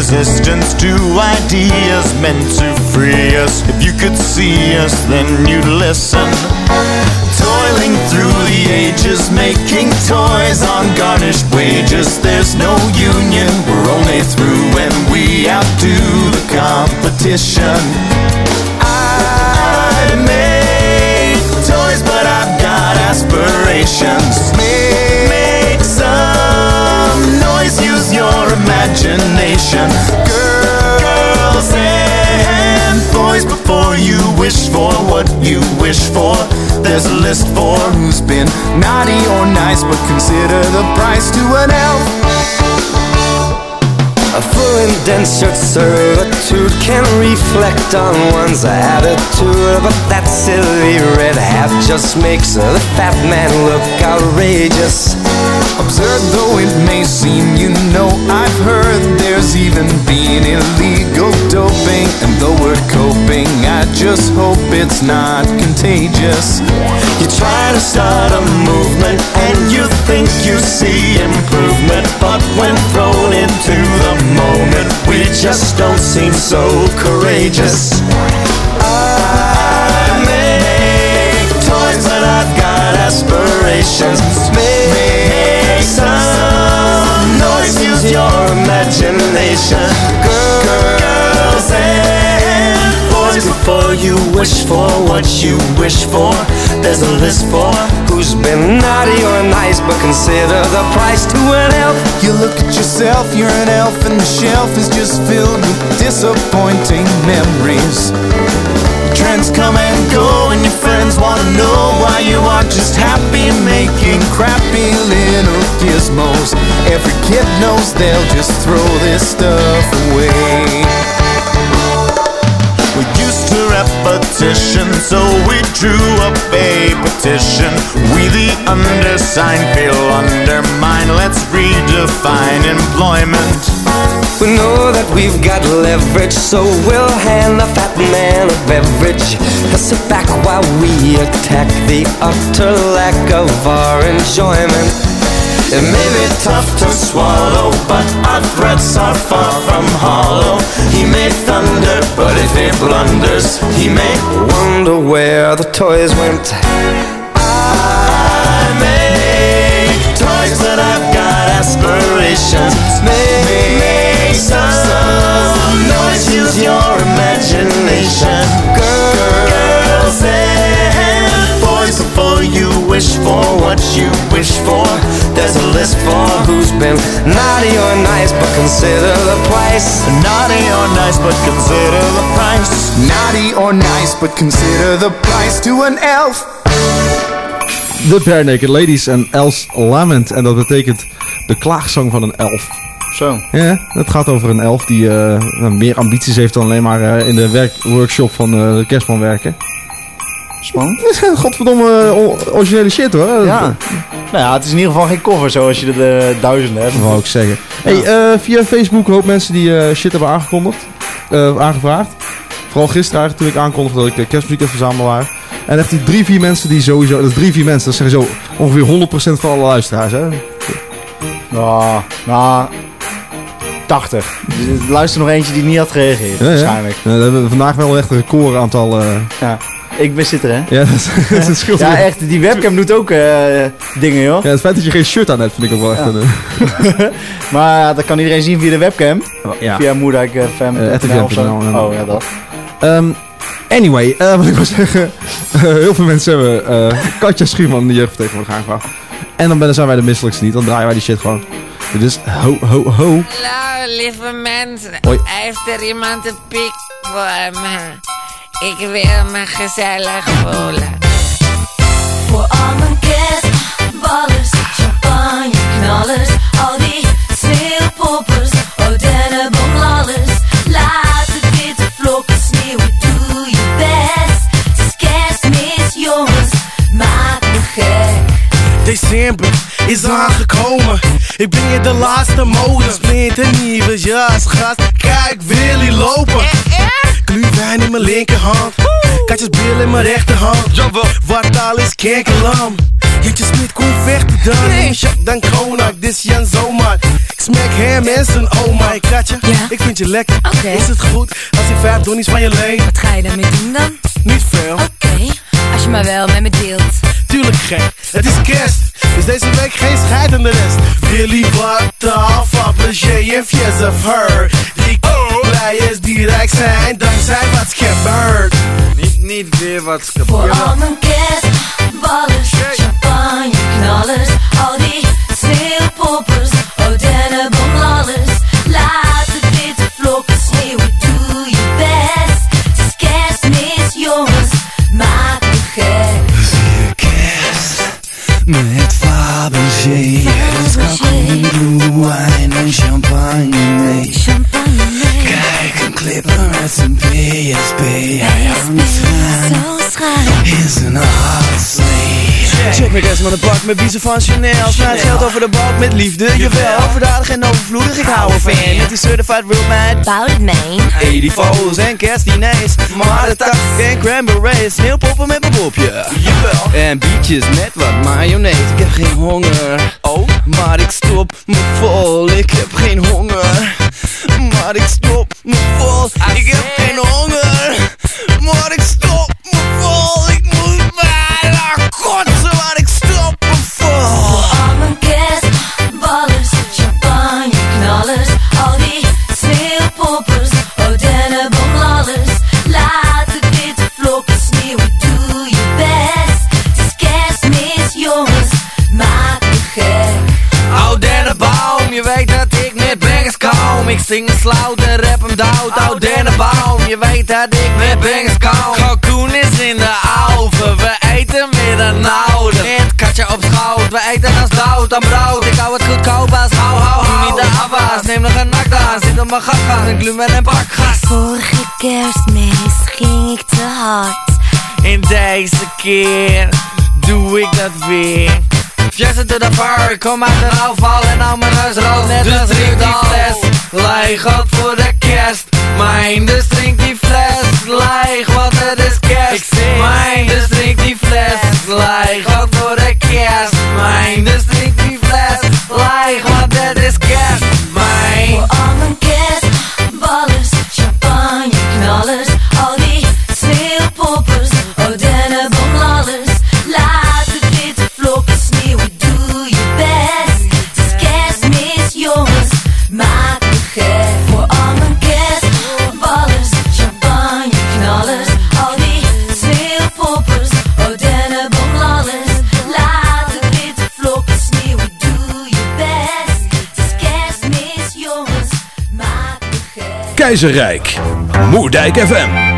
resistance to ideas meant to free us. If you could see us, then you'd listen. Toiling through the ages, making toys on garnished wages. There's no union, we're only through when we outdo the competition. I make toys, but I've got aspirations. Make imagination. Girls and boys, before you wish for what you wish for, there's a list for who's been naughty or nice, but consider the price to an elf. A full indentured servitude can reflect on one's attitude, but that silly red hat just makes the fat man look outrageous. Absurd though it may seem, you know I've heard there's even been illegal doping. And though we're coping, I just hope it's not contagious. You try to start a movement and you think you see improvement, but when thrown into the moment, we just don't seem so courageous. I make toys, but I've got aspirations. Imagination. Girls and boys, before you wish for what you wish for, there's a list for Who's been naughty or nice, but consider the price to an elf. You look at yourself, you're an elf, and the shelf is just filled with disappointing memories. Trends come and go, and your friends wanna know why you are just happy making Crappy little gizmos. Every kid knows they'll just throw this stuff away. We're used to repetition, so we drew up a petition. We the undersigned feel undermined. Let's redefine employment. We know that we've got leverage, so we'll hand the fat man a beverage. He'll sit back while we attack the utter lack of our enjoyment. It may be tough to swallow, but our threats are far from hollow. He may thunder, but if he blunders, he may Wonder where the toys went. I make toys, but I've got aspirations. Make use your imagination. Girls and boys, before you wish for what you wish for, there's a list for Who's been naughty or nice, but consider the price. naughty or nice, but consider the price. Naughty or nice, but consider the price to an elf. The Bare Naked Ladies en Els Lament. En dat betekent de klaagzang van een elf. Zo. Ja, het gaat over een elf die eh, nou, meer ambities heeft dan alleen maar eh, in de werkworkshop van eh, de kerstman werken. Spannend. (laughs) Godverdomme originele shit hoor. Ja. Nou ja, het is in ieder geval geen cover zoals je er eh, duizenden hebt. Dat wou ik zeggen. Hey, eh, via Facebook een hoop mensen die shit hebben aangekondigd. aangevraagd. Vooral gisteren eigenlijk toen ik aankondigde dat ik de kerstmuziek waren. En echt die drie, vier mensen die sowieso... Dat is drie, vier mensen. Dat zijn zo ongeveer 100% van alle luisteraars. Hè? Nou, nou, 80. Er luistert nog eentje die niet had gereageerd, Ja, waarschijnlijk. Ja, dat hebben we vandaag wel echt een record aantal... eh, Ja. Ik ben zit er, hè? Ja, dat, is- (laughs) dat is Ja, echt. Die webcam doet ook eh, dingen, joh. Ja, het feit dat je geen shirt aan hebt vind ik ook wel echt Ja. een... eh, (laughs) Maar ja, dat kan iedereen zien via de webcam. Ja. Via Moerdijk eh, FM. Of zo. Oh, ja, dat. Ehm, anyway, eh, wat ik wil zeggen. (laughs) heel veel mensen hebben eh, Katja Schuurman, de jeugdvertegenwoordiger, aangevraagd. En dan zijn wij de misselijkste niet. Dan draaien wij die shit gewoon. Dus ho, ho, ho. Lieve mensen. Hoi. Heeft er iemand een pik voor me? Ik wil me gezellig voelen. Voor al mijn kerstballers, champagne knallers, al die December is aangekomen. Ik breng je de laatste mode. Splinternieuwe jas, gast. Kijk, Willy lopen. Glühwein in mijn linkerhand. Katjes in mijn rechterhand. Wat al is kerkelam. Je je kon vechten dan Nee, Jacques dan Konak, dit is Jan Zomaar. Ik smek hem en zijn oma. Ik kratje, ik vind je lekker. Is het goed als ik vijf donnies van je leen? Wat ga je daarmee doen dan? Niet veel. Oké, als je maar wel met me deelt. Tuurlijk gek, het is kerst. Dus deze week geen scheid aan de rest? Willy wat af, Fabergé en Fies of Her Die k***lijers die rijk zijn Dankzij wat is gebeurd Niet, niet weer wat Voor al mijn kerstballers, champagne, knallers, al die sneeuwpoppers, oh dennenboomlallers. Laat de witte vlokken sneeuwen, doe je best. Het is kerstmis, jongens, maak me gek. Met Fabergé, het kalkoen, blue wine en champagne mee. Kijk, een clipper met zijn PSP. Hij hangt aan in zijn halslee. Check me rest van het pak met biezen van Chanel. Geld over de balk met liefde, jawel. Overdadig en overvloedig, ik hou ervan. Met die certified real man Bout it, man 84's en kerstdiners. Maar tak en cranberries. Sneeuwpoppen met mijn popje Jawel. En bietjes met wat mayonaise. Ik heb geen honger. Oh. Maar ik stop me vol. Ik heb geen honger. Maar ik stop me vol. Ik heb geen honger. Maar ik stop Ik zing een slout en rap hem dood. Oud dennenboom, je weet dat ik met bangers kom Kalkoen is in de oven, we eten middernachten Het katje op schoot, we eten als dood aan brood. Ik hou het goedkoop als hou hou hou. Niet de afwas, neem nog een nakdaas Zit op mijn gatgas, een glumer en pakgas. Vorige kerstmis ging ik te hard. En deze keer doe ik dat weer Flessen to the bar, kom uit de afval en nou mijn neus rood net dus als drink die fles. Leeg op voor de kerst. Mijn dus drink die fles. Leeg, want het is kerst. Mijn dus drink die fles. Leeg ook voor de kerst. Mijn dus drink die fles. Leeg, want het is kerst. Mijn Voor al mijn Keizerrijk. Moerdijk FM.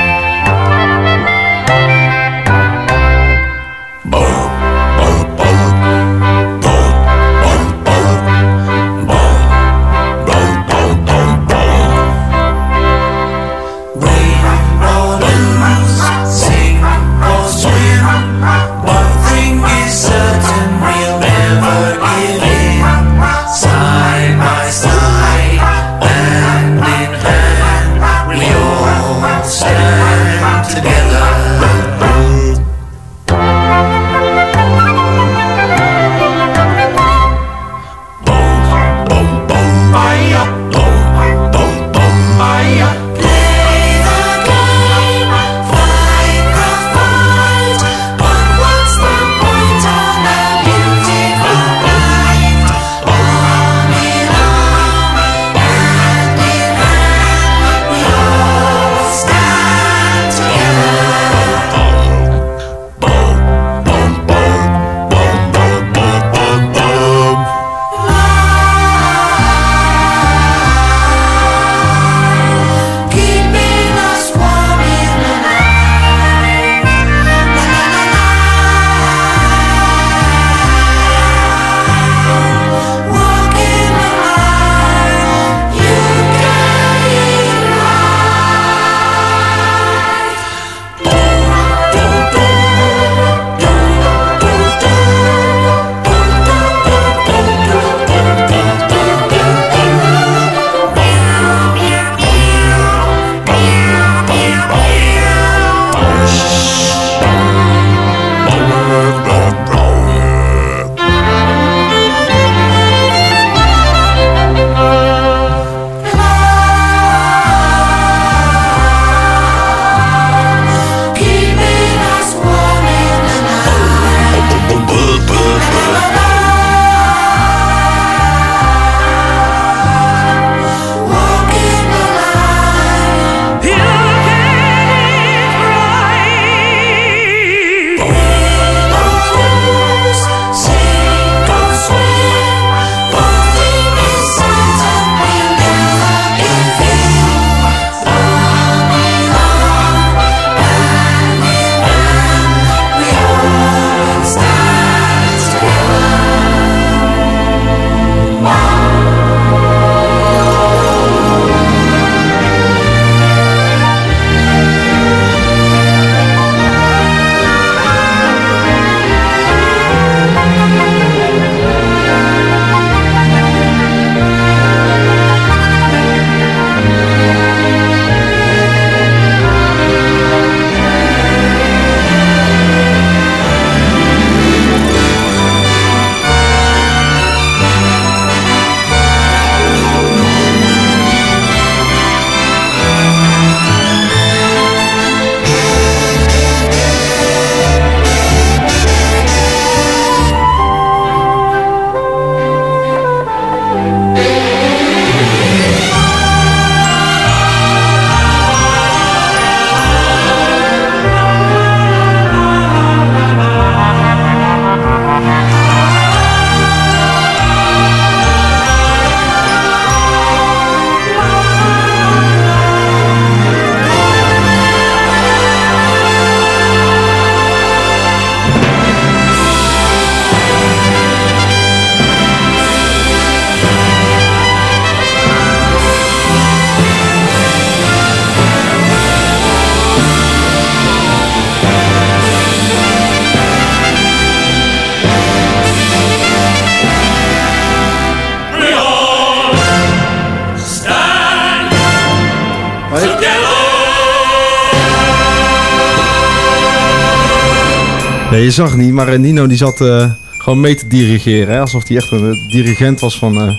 Je zag het niet, maar eh, Nino die zat eh, gewoon mee te dirigeren. Hè? Alsof hij echt een eh, dirigent was van,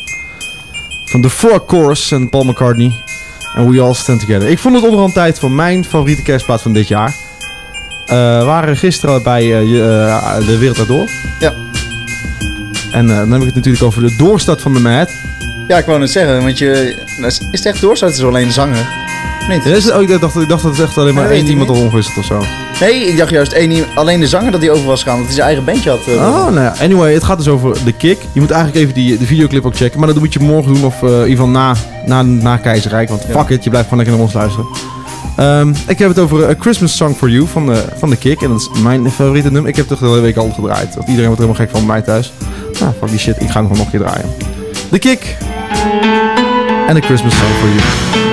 van de Four Chorus en Paul McCartney. En We All Stand Together. Ik vond het onderhand tijd voor mijn favoriete kerstplaat van dit jaar. We waren gisteren bij De Wereld Daardoor. Ja. En dan heb ik het natuurlijk over de doorstart van de Mad. Ja, ik wou net zeggen, want je... Is is het echt doorstart? Het is alleen de zanger. Niet? Ja, is het- oh, ik, dacht, ik dacht dat het echt alleen maar één iemand al omgewisseld of zo. Nee, ik dacht juist één, alleen de zanger dat hij over was gegaan. Dat hij zijn eigen bandje had. eh, Oh, nou ja. Anyway, het gaat dus over de kick. Je moet eigenlijk even die, de videoclip ook checken. Maar dat moet je morgen doen of eh, in ieder geval na, na, na Keizerrijk. Want fuck it, je blijft gewoon lekker naar ons luisteren. Ehm, ik heb het over A Christmas Song For You van de, van de Kick. En dat is mijn favoriete nummer. Ik heb het de hele week al gedraaid. Want iedereen wordt er helemaal gek van mij thuis. Nou, fuck die shit. Ik ga hem gewoon nog een keer draaien. De Kick. En A Christmas Song For You.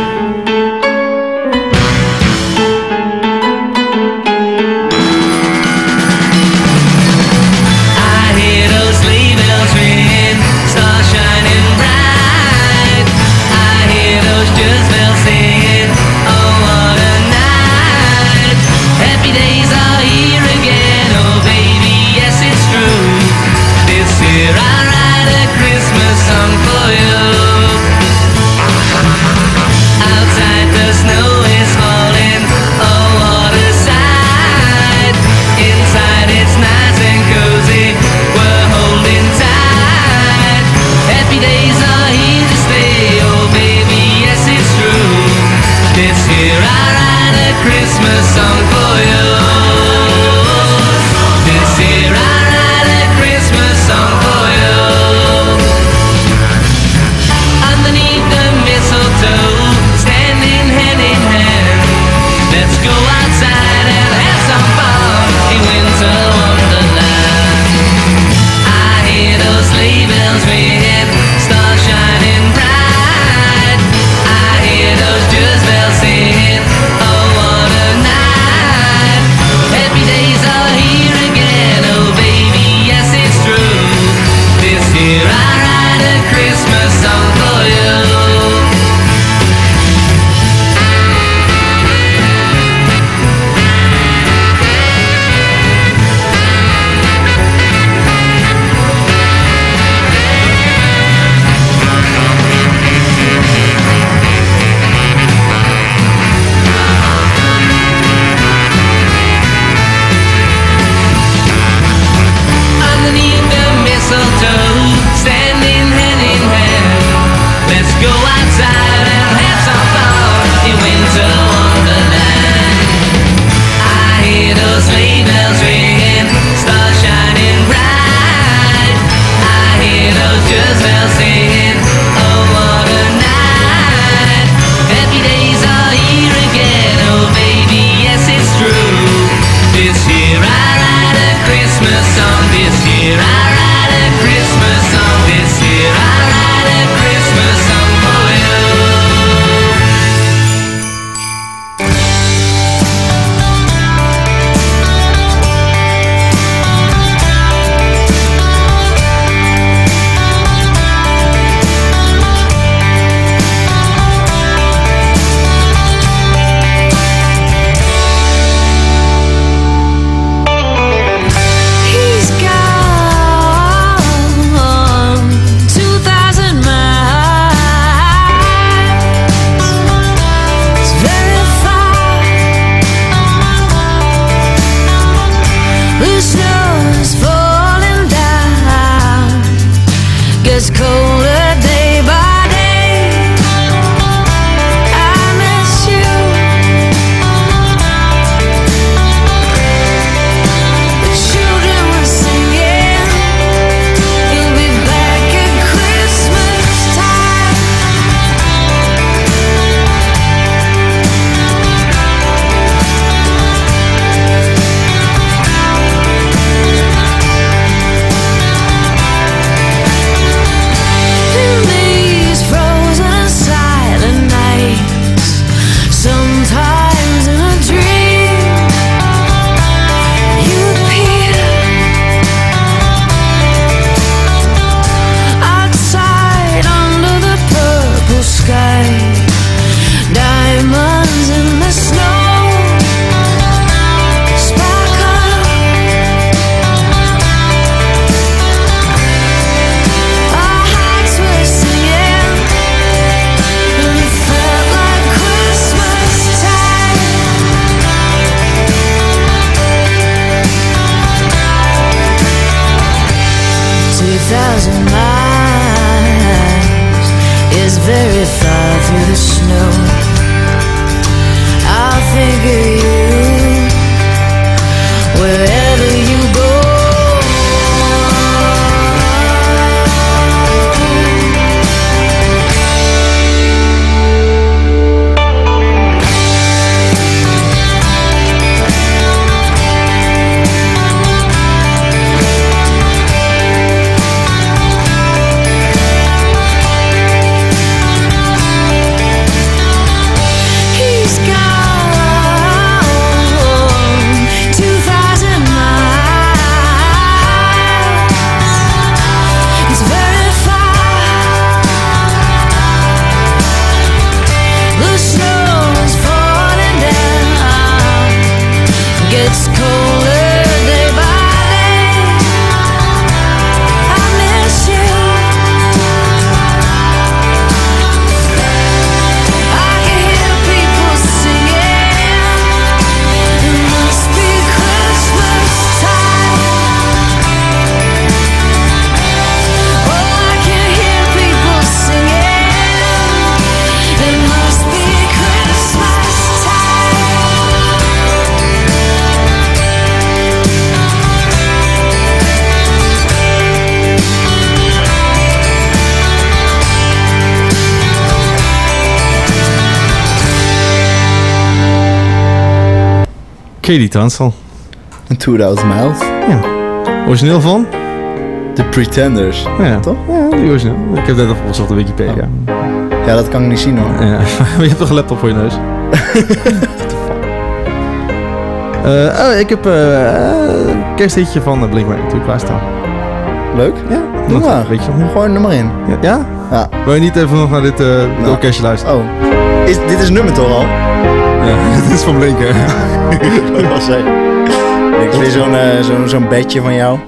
Katie Tunstall. 2000 Miles. Ja. Origineel van? The Pretenders. Ja. Toch? Ja, die origineel. Ik heb net opgezocht op Wikipedia. Ja, dat kan ik niet zien hoor. Ja. (laughs) Je hebt toch een laptop voor je neus? (laughs) Eh, oh, ik heb eh, eh, een kersthitje van uh, Blink-182 klaarstaan. Leuk? Ja. Doe maar. Weet je nog? Gooi een nummer in. Ja? ja? Ja. Wil je niet even nog naar dit eh Nou. orkestje luisteren? Oh. Is, dit is een nummer toch al? Ja, (laughs) dit is van Blink, hè? Ik wil wel zeggen. Ik zie zo'n eh, zo'n zo'n bedje van jou.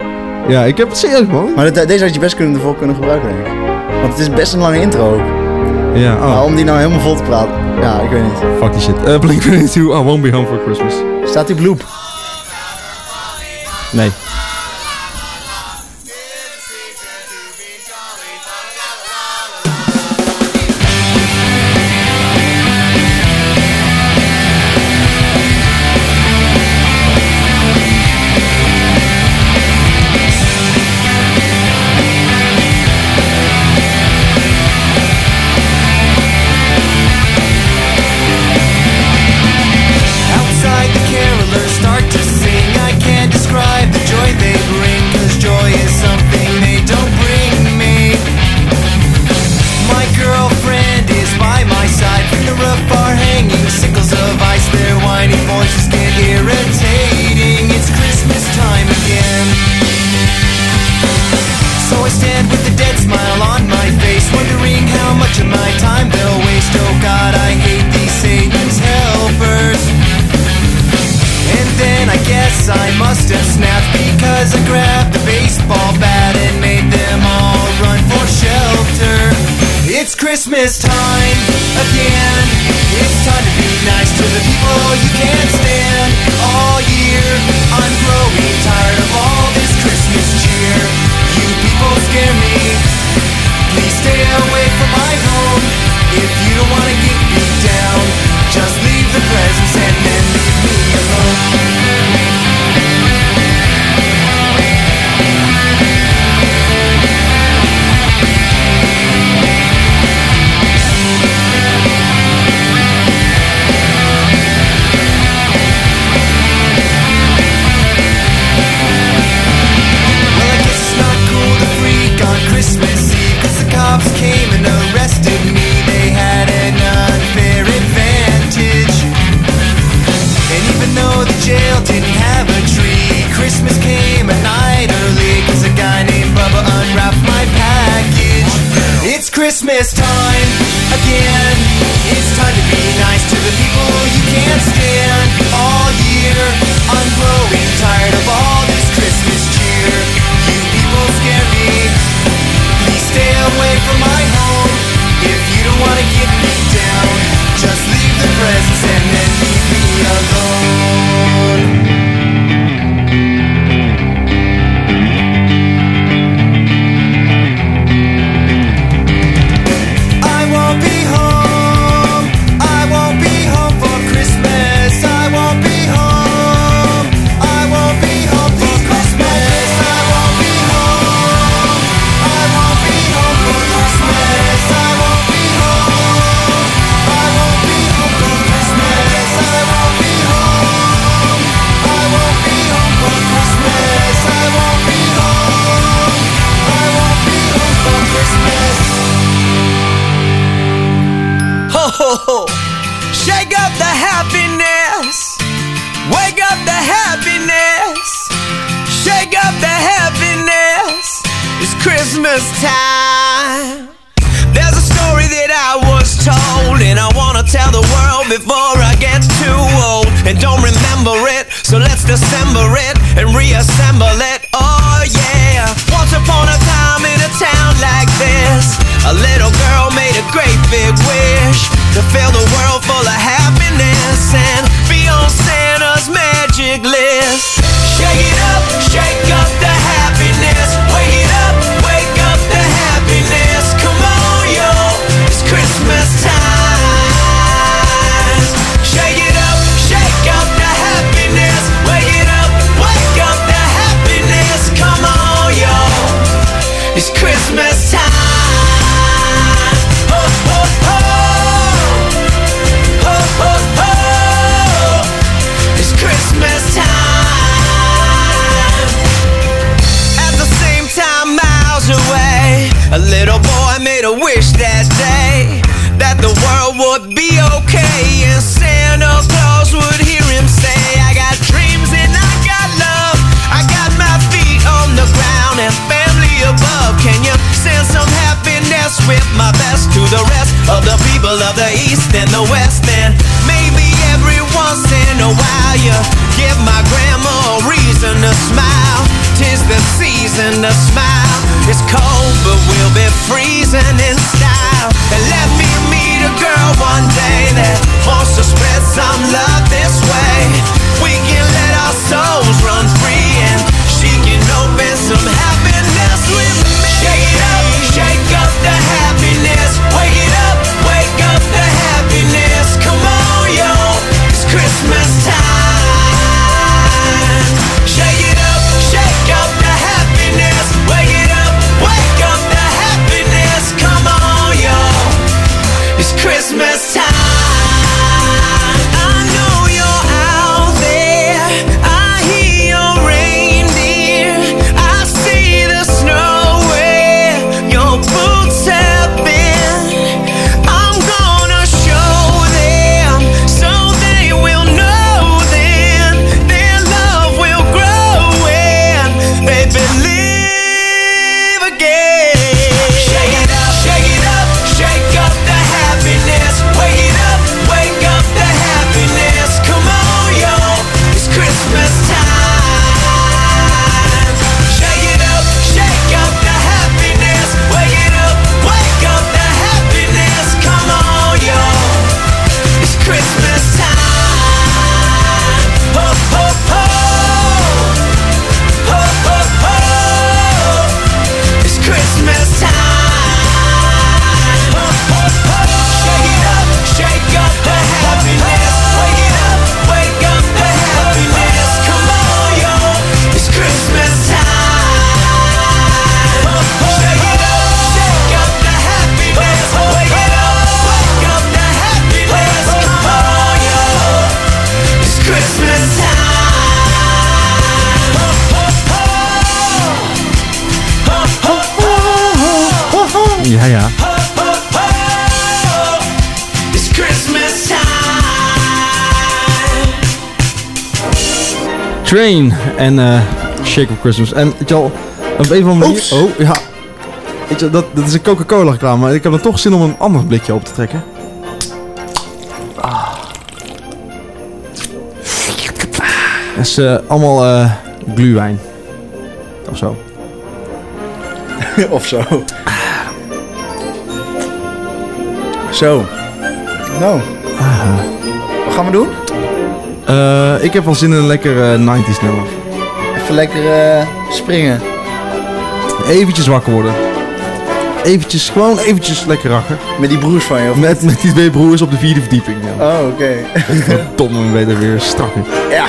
Ja, ik heb het serieus, man. Maar dit- deze had je best kunnen, ervoor kunnen gebruiken, denk ik. Want het is best een lange intro ook. Ja, oh. Maar om die nou helemaal vol te praten. Ja, ik weet niet. Fuck die shit. Eh Blink-182, I won't be home for Christmas. Staat die op loop? Nee. Train en eh, Shake of Christmas. En weet je al, op een van andere manier... Oh, ja. Weet je, dat, dat is een Coca-Cola reclame, maar ik heb er toch zin om een ander blikje op te trekken. Ah. Dat is eh, allemaal uh. Of zo. (laughs) of zo. Zo. Nou. Ah. Wat gaan we doen? Eh, ik heb wel zin in een lekker eh, 90s nummer. Even lekker eh, springen. Eventjes wakker worden. Eventjes, gewoon eventjes lekker hakken. Met die broers van je? Of met, met die twee broers op de vierde verdieping. Ja. Oh, oké. Okay. Tom ben weer strak in. Ja.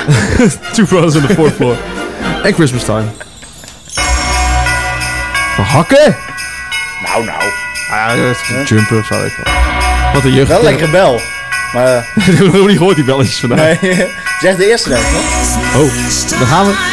Two brothers on the fourth floor. en Christmas time. Hakken! Nou, nou. Ah, ja, jumper of zo. Wat een jeugd. Wel lekker bel. Maar... Uh... (laughs) Hoe die hoort die belletjes vandaag? Nee, (laughs) de eerste dag, toch? Oh, dan gaan we.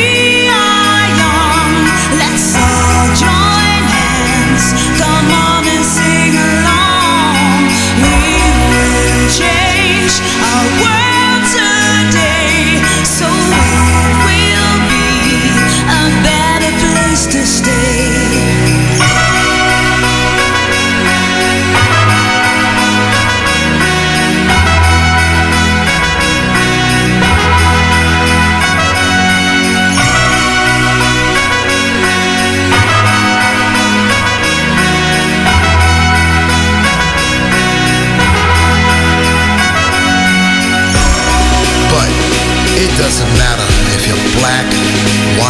It doesn't matter if you're black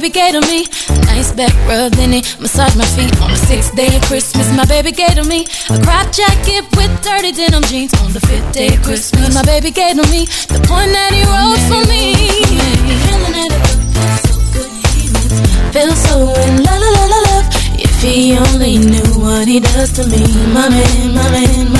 Baby gave to me a nice back rub, then he massaged my feet. On the sixth day of Christmas, my baby gave to me a crop jacket with dirty denim jeans. On the fifth day of Christmas, my baby gave to me the point that he wrote for me. It, Feel so in la la la love. If he only knew what he does to me, my man, my man, my baby.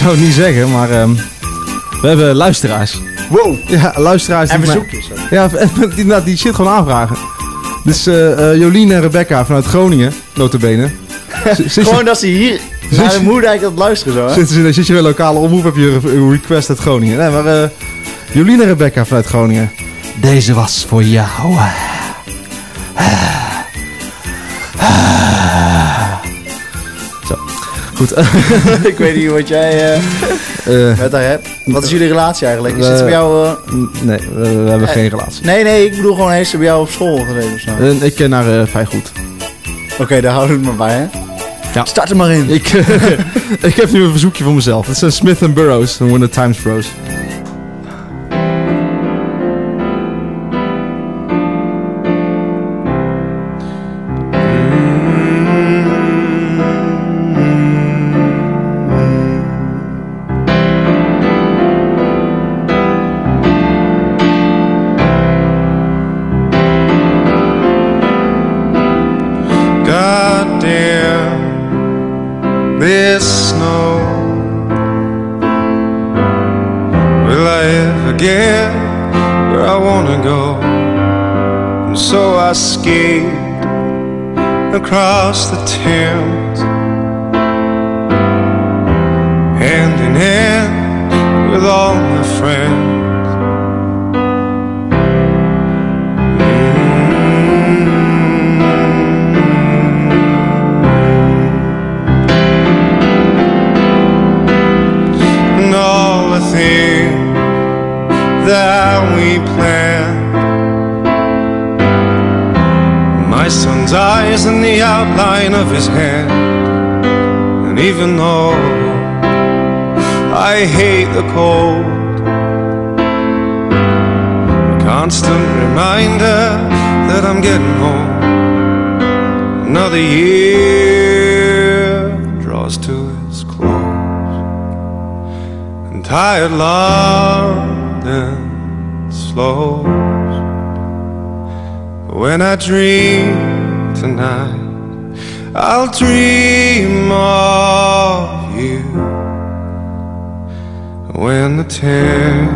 Zou het niet zeggen, maar ehm, we hebben luisteraars. Wow. Ja, luisteraars. En mij- verzoekjes. Ja, (laughs) die, die, die shit gewoon aanvragen. Dus eh, Jolien en Rebecca vanuit Groningen, notabene. (laughs) Gewoon dat ze hier naar de moerdijk aan het luisteren zo, hè? Zitten ze, zit je bij lokale omroep, heb je een- request uit Groningen. Nee, maar eh Jolien en Rebecca vanuit Groningen. Deze was voor jou. Goed. (laughs) ik weet niet wat jij eh, Eh, met haar hebt. Wat is jullie relatie eigenlijk? Is het bij jou... eh, Nee, we, we hebben eh, geen relatie. Nee, nee, ik bedoel gewoon, heeft ze bij jou op school geweest of zo? En ik ken haar eh, vrij goed. Oké, daar houden we het maar bij, hè? Ja. Start er maar in. Ik, (laughs) ik heb nu een verzoekje voor mezelf. Het is Smith Burroughs, When the Times Froze. I'll dream of you when the tears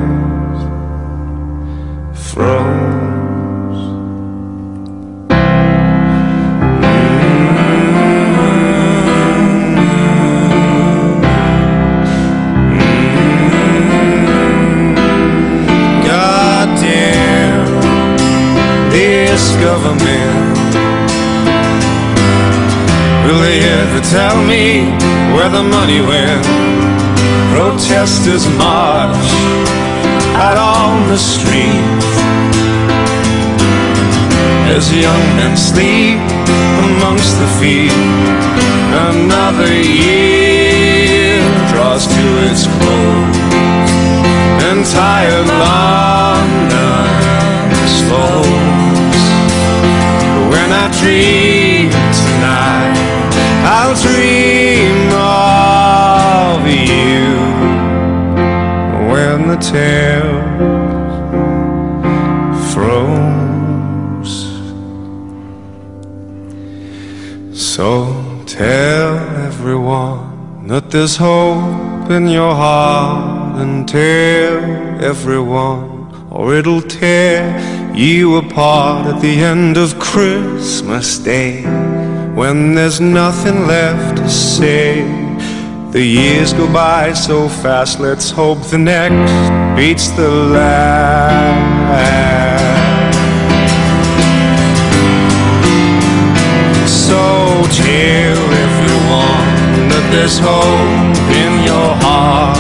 There's hope in your heart and tell everyone, or it'll tear you apart at the end of Christmas Day when there's nothing left to say. The years go by so fast, let's hope the next beats the last. So cheer there's hope in your heart.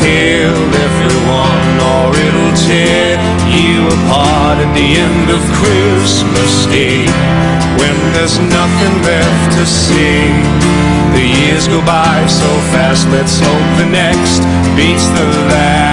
Tear everyone, or it'll tear you apart at the end of Christmas Day. When there's nothing left to see, the years go by so fast. Let's hope the next beats the last.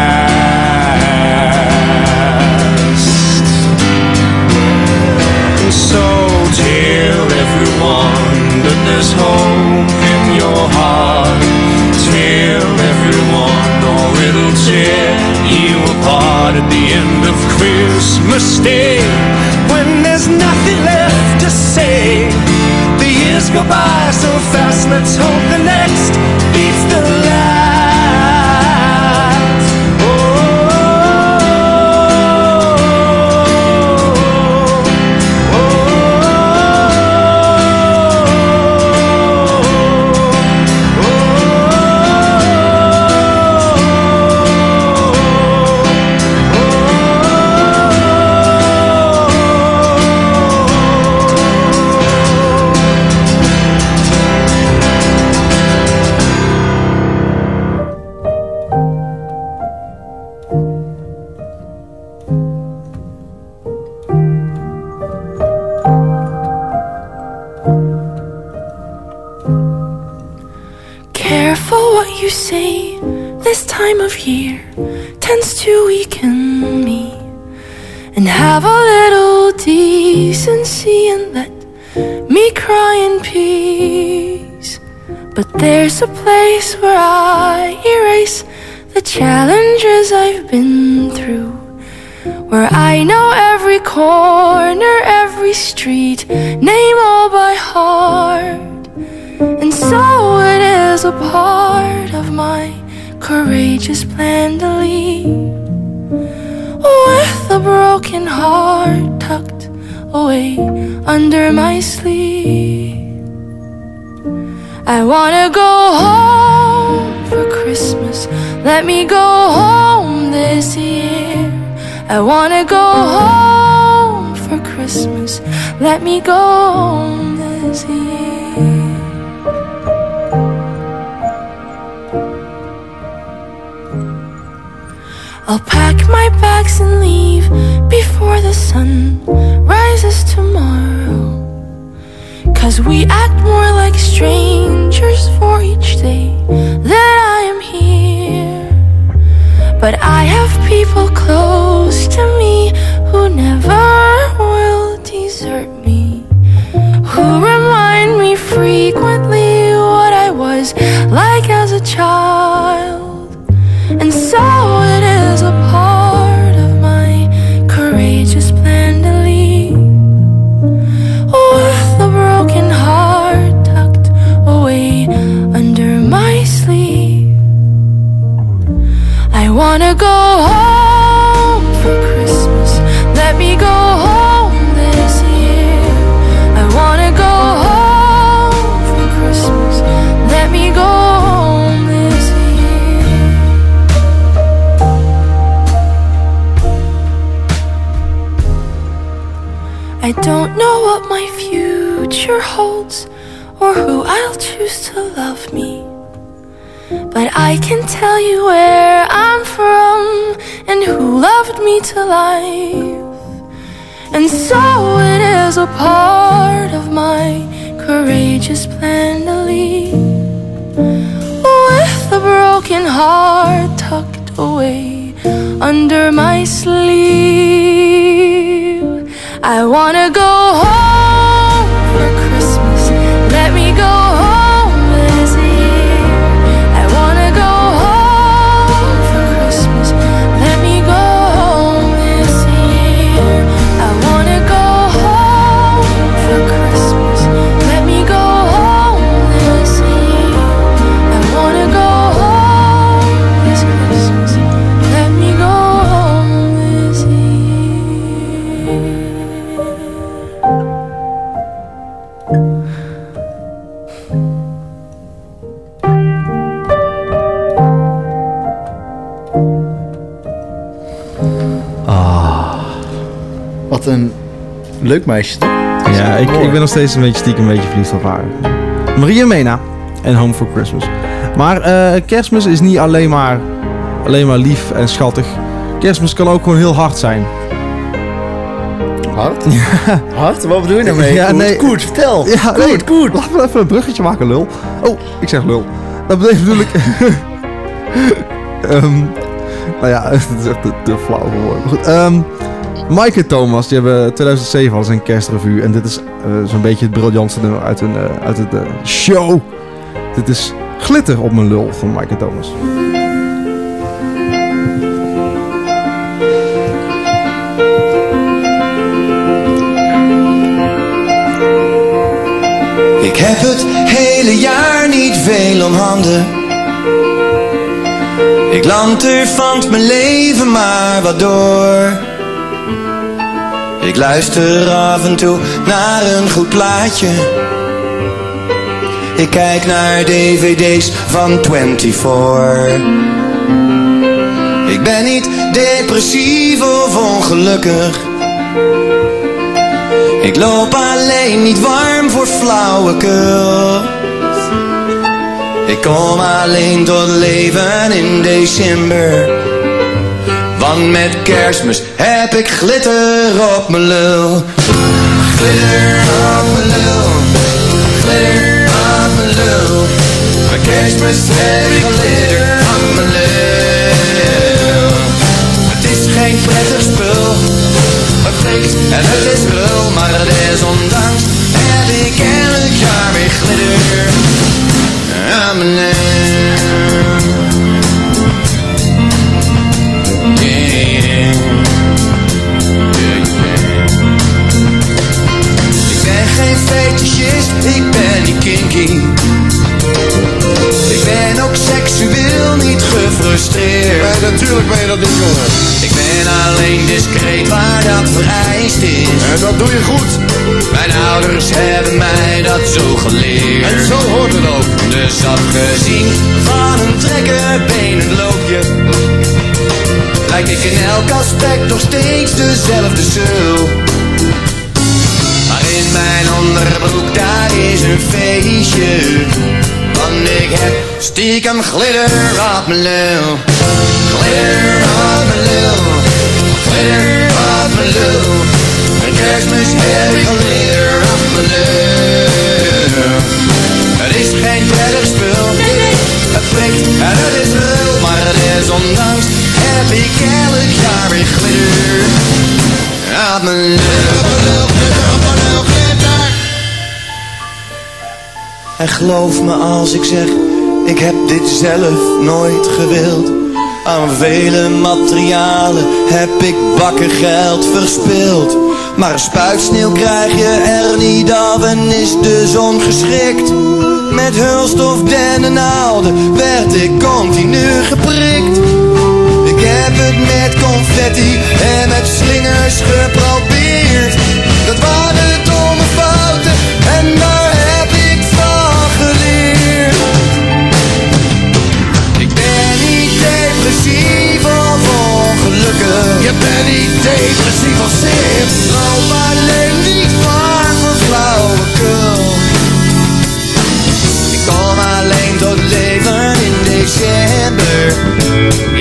Meisje, toch? Ja, ik, ik ben nog steeds een beetje stiekem een beetje verliefd op haar. Maria Mena en Home for Christmas. Maar eh, kerstmis is niet alleen maar, alleen maar lief en schattig. Kerstmis kan ook gewoon heel hard zijn. Hard? (laughs) Hard? Wat bedoel je daarmee? Ja, Koert, nee. Koert, vertel. Ja, Koert, nee, Koert. Laten we even een bruggetje maken, lul. Oh, ik zeg lul. Dat betekent bedoel ik... (laughs) Ehm, nou ja, (laughs) het is echt te, te flauw geworden. Maar goed, ehm, Mike en Thomas, die hebben 2007 al zijn kerstrevue. En dit is eh, zo'n beetje het briljantste nummer uit een, eh, uit een eh, show. Dit is Glitter op mijn lul van Mike en Thomas. Ik heb het hele jaar niet veel om handen. Ik lanterfant mijn leven maar wat door. Ik luister af en toe naar een goed plaatje. Ik kijk naar dvd's van 24. Ik ben niet depressief of ongelukkig. Ik loop alleen niet warm voor flauwekul. Ik kom alleen tot leven in december. Want met kerstmis heb ik glitter op mijn lul. Glitter op mijn lul. Glitter op mijn lul. Met kerstmis heb ik glitter op mijn lul. Het is geen prettig spul. Het prikt en het is lul, maar desondanks heb ik elk jaar weer glitter aan mijn lul. Ik ben niet kinky. Ik ben ook seksueel niet gefrustreerd. Nee, natuurlijk ben je dat niet, jongen. Ik ben alleen discreet waar dat vereist is. En dat doe je goed. Mijn ouders hebben mij dat zo geleerd. En zo hoort het ook. Dus afgezien van een trekkerbenend loopje Lijk ik in elk aspect nog steeds dezelfde in mijn onderbroek daar is een feestje Want ik heb stiekem glitter op mijn lul Glitter op mijn lul Glitter op mijn lul Een kerstmis heb ik glitter op mijn lul Het is geen prettig spul. Het prikt en het is lul, maar is ondanks heb ik elk jaar weer glitter. Aan mijn lul. En geloof me als ik zeg, ik heb dit zelf nooit gewild. Aan vele materialen heb ik bakken geld verspild. Maar een spuitsneeuw krijg je er niet af en is dus ongeschikt. Met hulstof, dennennaalden werd ik continu geprikt. Ik heb het met confetti en met slingers geprobeerd. Dat waren Je bent niet depressief of zin. Loop alleen niet van mijn flauwekul. Ik kom alleen tot leven in december.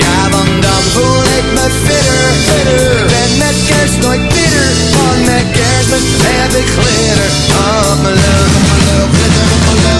Ja, want dan voel ik me fitter. fitter. Ben met kerst nooit bitter. Want met kerstmis heb ik glitter. Op mijn lucht, op mijn lucht, glitter, op mijn lucht,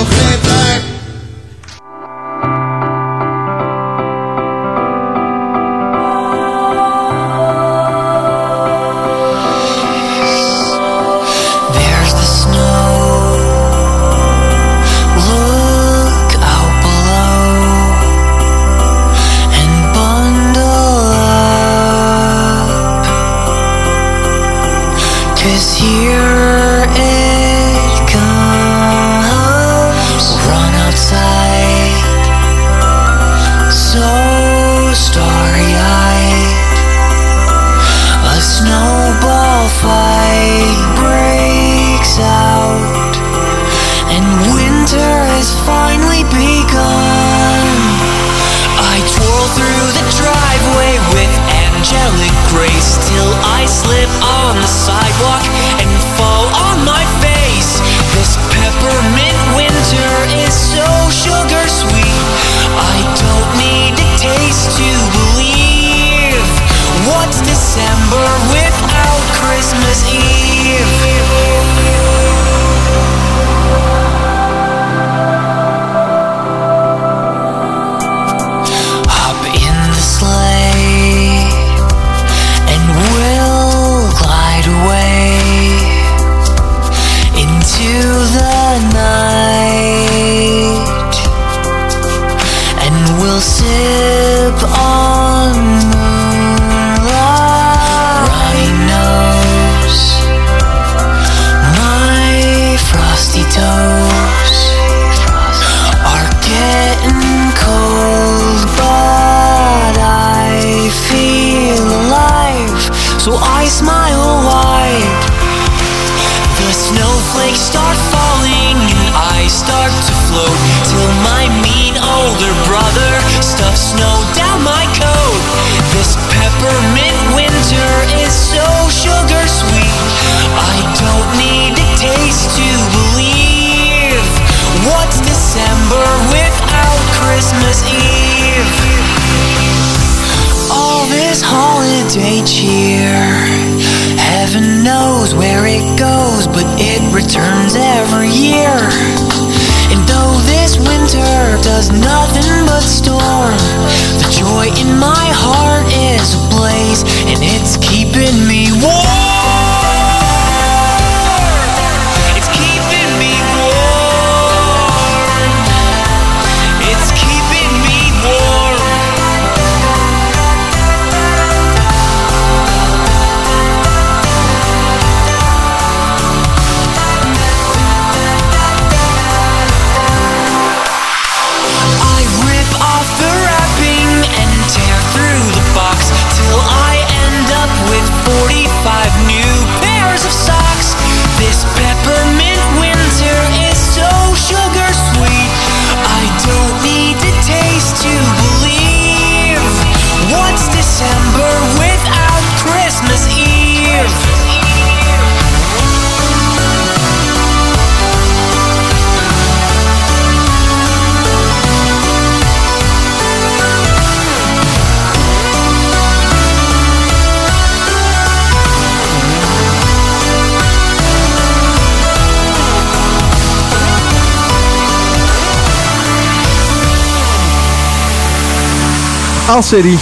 Al City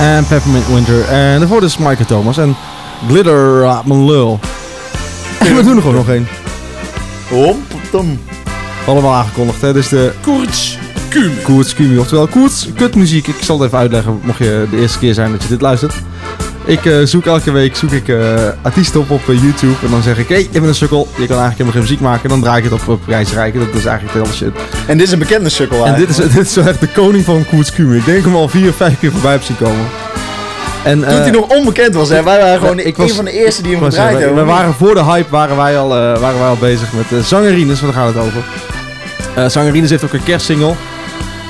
en Peppermint Winter. En daarvoor dus Michael Thomas en Glitter mijn lul. (laughs) En we doen er gewoon nog één. Allemaal aangekondigd, hè. Dus de Koorts Kume. Koerts Kumi, oftewel Koerts kutmuziek. Ik zal het even uitleggen, mocht je de eerste keer zijn dat je dit luistert. Ik eh, zoek elke week zoek ik, eh, artiesten op op eh, YouTube en dan zeg ik, hey, ik ben een sukkel, je kan eigenlijk helemaal geen muziek maken. En dan draai ik het op, op dat is eigenlijk heel shit. En dit is een bekende sukkel En dit eigenlijk. is, dit is zo echt de koning van Koerts Kumi. Ik denk hem al vier, vijf keer voorbij heb zien komen. En, Toen hij nog onbekend was, hè. Wij waren gewoon ik een van de eerste die hem was- gedraaid we, hebben. we waren voor de hype waren wij al, waren wij al bezig met uh, Zangerines, want daar gaat het over. Zangerines heeft ook een kerstsingle.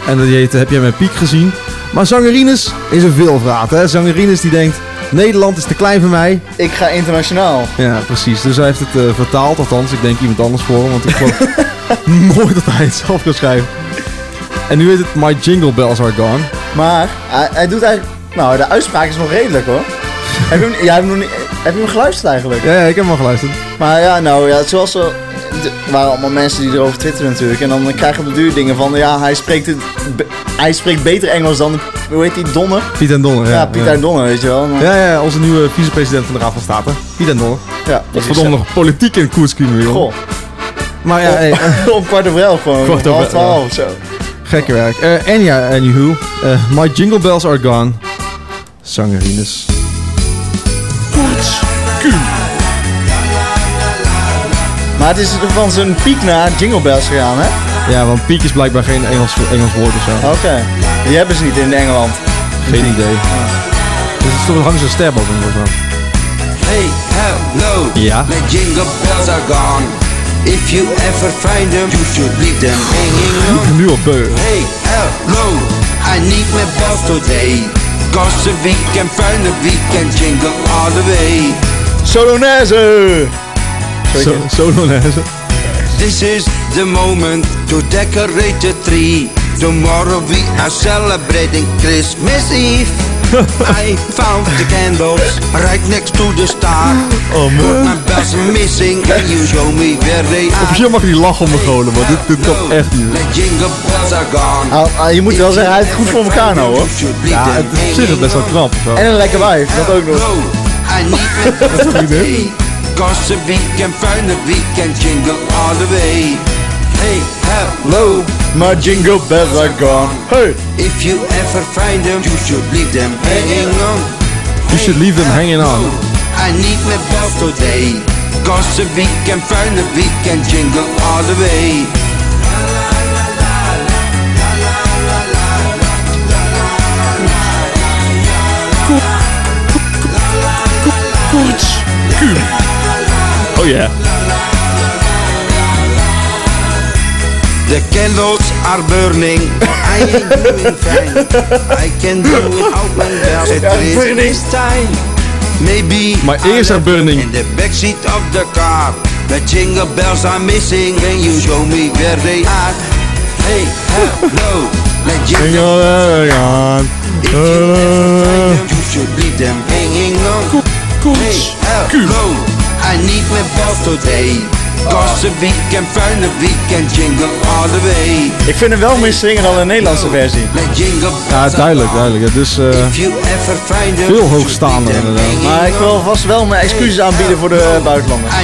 En die heet Heb jij mijn piek gezien? Maar Zangerines is een veelvraat. Hè? Zangerines die denkt, Nederland is te klein voor mij. Ik ga internationaal. Ja, precies. Dus hij heeft het eh, vertaald. Althans, ik denk iemand anders voor hem. Want ik geloof (laughs) nooit dat hij het zelf kan schrijven. En nu heet het My Jingle Bells Are Gone. Maar hij, hij doet eigenlijk... Nou, de uitspraak is nog redelijk hoor. (laughs) heb, je hem, ja, heb, je hem nog niet, heb je hem geluisterd eigenlijk? Ja, ja, ik heb hem al geluisterd. Maar ja, nou ja, zoals zo... Er waren allemaal mensen die erover twitteren natuurlijk. En dan krijg je op de duur dingen van... Ja, hij spreekt, het, hij spreekt beter Engels dan... Hoe heet die? Donner? Piet en Donner. Ja, Ja, Pieter en Donner, weet je wel. Maar- Ja, ja, onze nieuwe vicepresident van de Raad van State. Piet en Donner. Ja, Wat verdomme nog politiek in koers kunnen joh. Goh. Maar ja, hey, eh, (laughs) Om kwart over elf gewoon. Kwart over half twaalf of zo. gekke werk. Eh en ja, anywho. eh My Jingle Bells Are Gone. Zangerines. Maar het is van zijn piek naar Jingle Bells gegaan, hè? Ja, want piek is blijkbaar geen Engels, Engels woord of zo. Oké. Die hebben ze niet in Engeland. Geen idee. Dus het is toch hangt zo'n ster boven volgens mij. Hey, hello. Ja. The jingle bells are gone. If you ever find them, you should leave them hanging Ik on. ben nu al beu. Hey, hello. I need my bells today. Cause we can find a weekend jingle all the way. Solonaise! Zo, Solonaise. This is the moment to decorate the tree. Tomorrow we are celebrating Christmas Eve. (laughs) I found the candles right next to the star. Oh man. my bells are missing. Can you show me where they are? Officieel mag je niet lachen om me golen, maar dit, dit kan echt niet. The jingle bells are gone. Ah, ah, je moet wel zeggen, hij heeft het goed voor elkaar nou hoor. Ja, het is op zich best wel knap. Zo. En een lekker wijf, dat ook nog. I need (laughs) my bells today. Cause we can find a weekend jingle all the way. Hey, hello. My jingle bells are gone. Hey! If you ever find them, you should leave them hanging on. You should leave them hanging on. I need my bells today. Cause we can find a weekend jingle all the way. Koorts Kume. Oh yeah. The candles are burning. I ain't doing fine. I can do without my bells at Christmas time. Maybe My ears are burning. in the backseat of the car. The jingle bells are missing. Can you show me where they are? Hey, hello. The jingle bells. If you ever find them, you should leave them hanging on. Hey, hello. I need my bells today. Cause we can find a weekend jingle all the way. Ik vind hem wel meer zingen dan de Nederlandse versie. Ja, duidelijk, duidelijk. Ja, Dus eh, them, veel hoogstaander inderdaad. Maar ik wil vast wel mijn excuses aanbieden voor de buitenlanders.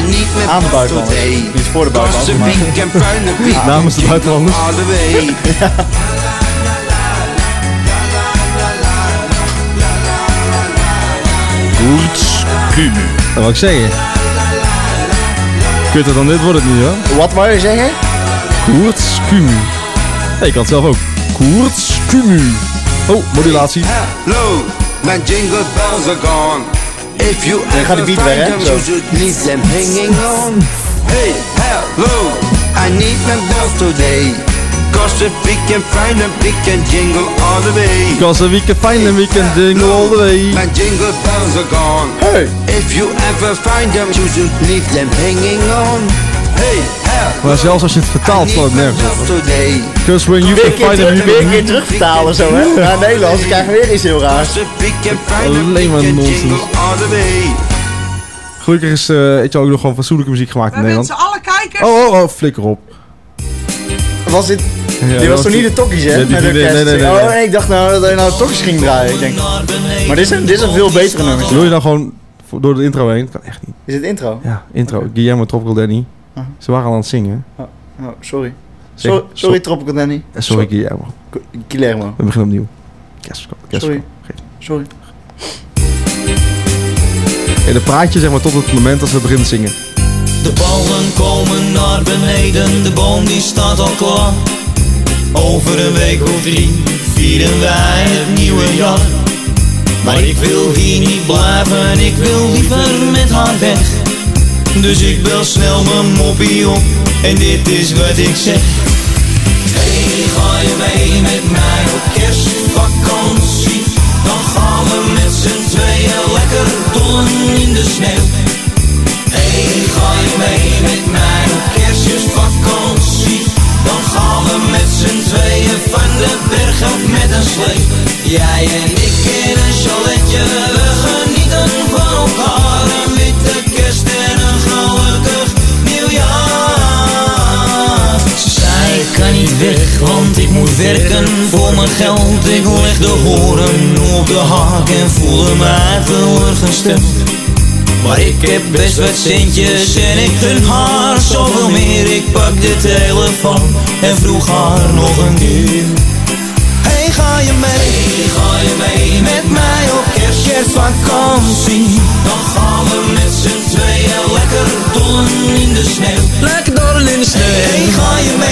Aan de buitenlanders. Niet voor de buitenlanders, maar... Namens de buitenlanders. all the way. (laughs) Koorts Kume. Dat wil ik zeggen. Kutter dan dit wordt het niet hoor. Wat wou je zeggen? Koerts Kumu. Hey, ik had het zelf ook. Koerts Kumu. Oh, modulatie. Hello, my jingle bells are gone. If you Dan gaat find beat weg, hè? them, Zo. you should leave them hanging on. Hey, hello, I need my bells today. Cause if we can find them, we can jingle all the way. Cause we can find them, we can jingle all the way. My jingle bells are gone. Hey! If you ever find them, you should leave them hanging on. Hey, hello. Maar zelfs als je het vertaalt, need het nergens. Because when you Weer can find them, terug, you weer can... keer terugvertalen zo, hè? Naar Nederlands, dan krijgen we weer iets heel raars. Cause we we Alleen maar can nonsens. jingle all the way. Gelukkig is eh weet je, ook nog gewoon fatsoenlijke muziek gemaakt in We Nederland. wensen alle kijkers Oh, oh, oh, flikker op. Was dit Ja, Dit was dat toch niet de tokkies, hè? Nee, die- Met nee, nee, nee, nee, Oh, ik dacht nou dat hij nou de tokkies ging draaien. Ik denk, maar dit is een, dit is een veel betere nummer. Wil je dan gewoon door de intro heen? Kan echt niet. Is het intro? Ja, intro. Guillermo Tropical Danny. Ah. Ze waren al aan het zingen. Oh, oh, sorry. Zeg- Sorry, sorry so- Tropical Danny. Eh, Sorry, Guillermo. Guillermo. We beginnen opnieuw. Kerstvakantie. Sorry. Sorry. Ja, de praatje zeg maar tot het moment dat we beginnen te zingen. De ballen komen naar beneden, de boom die staat al klaar. Over een week of drie vieren wij het nieuwe jaar. Maar ik wil hier niet blijven, ik wil liever met haar weg. Dus ik bel snel mijn moppie op en dit is wat ik zeg. Hey, ga je mee met mij op kerstvakantie? Dan gaan we met z'n tweeën lekker dollen in de sneeuw. Hey, ga je mee met mij op kerstvakantie? Dan gaan we met z'n tweeën van de berg af met een slee. Jij en ik in een chaletje, we genieten van elkaar. Een witte kerst en een gelukkig nieuwjaar. Ze kan niet weg, want ik moet werken voor mijn geld. Ik leg de horen op de haak en voelde mij teleurgesteld. Maar ik heb best wat centjes en ik gun haar zoveel meer. Ik pak de telefoon en vroeg haar nog een keer. Hey, ga je mee? Hey, ga je mee met mij op kerst, kerstvakantie? Dan gaan we met z'n tweeën lekker dollen in de sneeuw. Lekker dollen in de sneeuw. Hey, ga je mee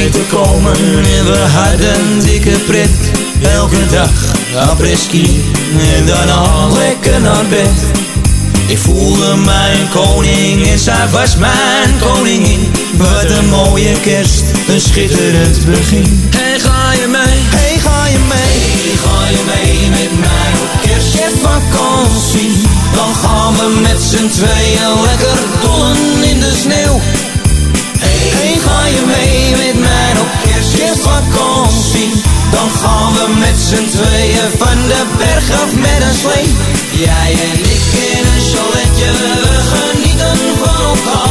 Mee te komen en we hadden een dikke pret. Elke dag apres-ski en daarna lekker naar bed. Ik voelde mij een koning en zij was mijn koningin. Wat een mooie kerst, een schitterend begin. Hey, ga je mee? Hey, ga je mee? Hey, ga je mee met mij op kerst, kerstvakantie? Dan gaan we met z'n tweeën lekker dollen in de sneeuw. Hey, ga je mee met mij op kerst, kerstvakantie? Dan gaan we met z'n tweeën van de berg af met een slee. Jij en ik in een chaletje, we genieten van elkaar.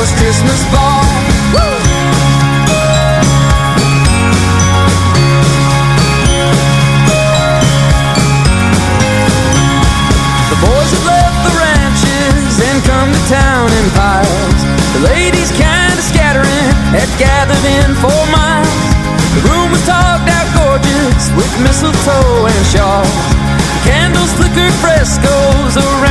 Cowboys Christmas ball. Woo! The boys have left the ranches and come to town in piles. The ladies kinda scattering had gathered in four miles. The room was talked out gorgeous with mistletoe and shawls. The candles flickered frescoes around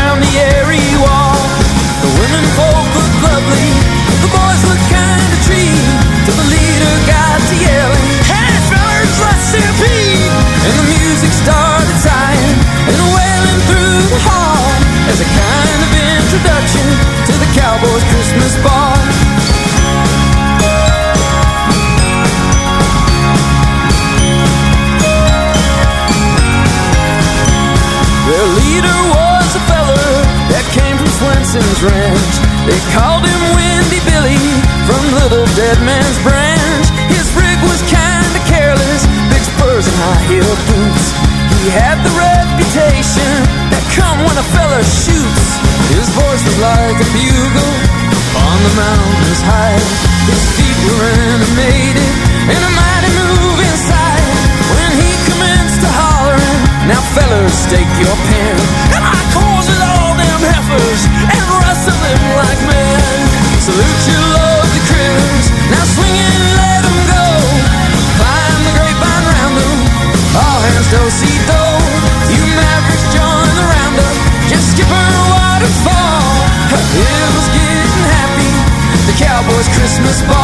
They called him Windy Billy from Little Dead Man's Branch. His rig was kinda careless, big spurs and high heel boots. He had the reputation that come when a fella shoots. His voice was like a bugle on the mountains high. His feet were animated in a mighty move inside. When he commenced to hollering, now fellas, stake your pen. Now swing and go. The grapevine all hands do see. You mavericks join the roundup, just waterfall. It was getting happy, the Cowboys' Christmas ball.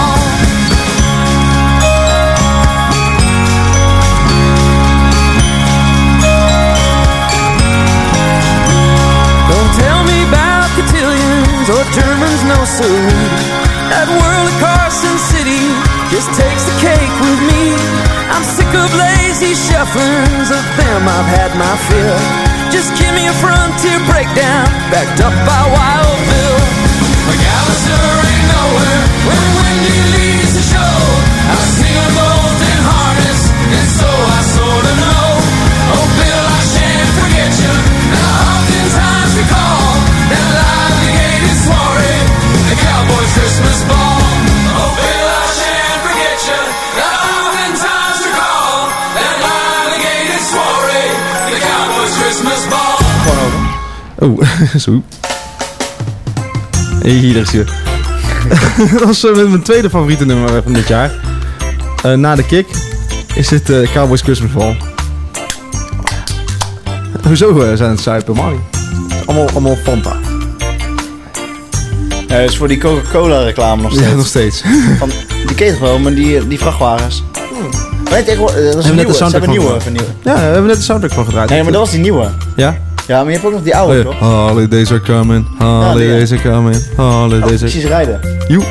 Shufflings, of them I've had my fill. Just give me a frontier breakdown, backed up by Wild Bill. McAllister ain't nowhere when Wendy leads the show. I sing 'em both in harness, and so I sorta know. Oh, Bill, I shan't forget you. Now, oftentimes recall that live-gated soiree, the Cowboys' Christmas ball. Zo. Hey, hier is (laughs) hij. Dat was eh, mijn tweede favoriete nummer van dit jaar. Eh, na de kick is dit eh, Cowboys Christmas Ball. Hoezo eh, zijn het zuipen, Mari? Allemaal, allemaal Fanta. Dat is voor die Coca-Cola reclame nog (laughs) steeds. Ja, nog steeds. (laughs) Van, die wel, maar die, die vrachtwagens. Nee, tegenwoordig, dat is een we net de nieuwe. Ze soundtrack hebben een nieuwe. Ja, we hebben net de soundtrack van gedraaid. Nee, maar dat was die nieuwe. Ja? Ja, maar je hebt ook nog die oude, Oh, toch? Holidays are coming, holidays are coming, holidays Oh, are... precies rijden. Joe.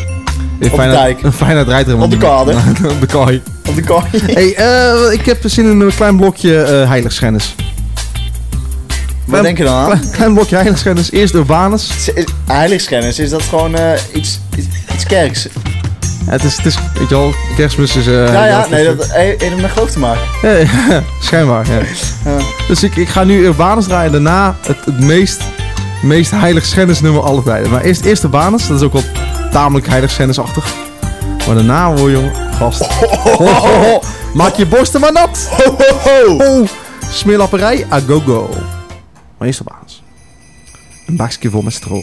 Op de dijk. Een Feyenoord rijdt er Op de kade. (laughs) Op de kaai. Op de kaai. Hey, eh, ik heb zin in een klein blokje eh heiligschennis. Wat denk je dan aan? Klein, klein blokje heiligschennis. Eerst Urbanus. Heiligschennis, is dat gewoon eh, iets, iets, iets kerks? Ja, het, is, het is, weet je wel, kerstmis is... eh, ja, ja, nee, dat heeft met geloof te maken. Ja, ja, (laughs) schijnbaar, ja. Dus ik, ik ga nu Urbanus draaien. Daarna het, het meest, meest heiligschennisnummer aller tijden. Maar eerst, eerst Urbanus. Dat is ook wel tamelijk heiligschennisachtig. Maar daarna hoor jongen, gast. Ho, ho, ho. Maak je borsten maar nat. Ho, ho, ho. Smeerlapperij, a go go. Maar eerst Urbanus. Een bakje vol met stro.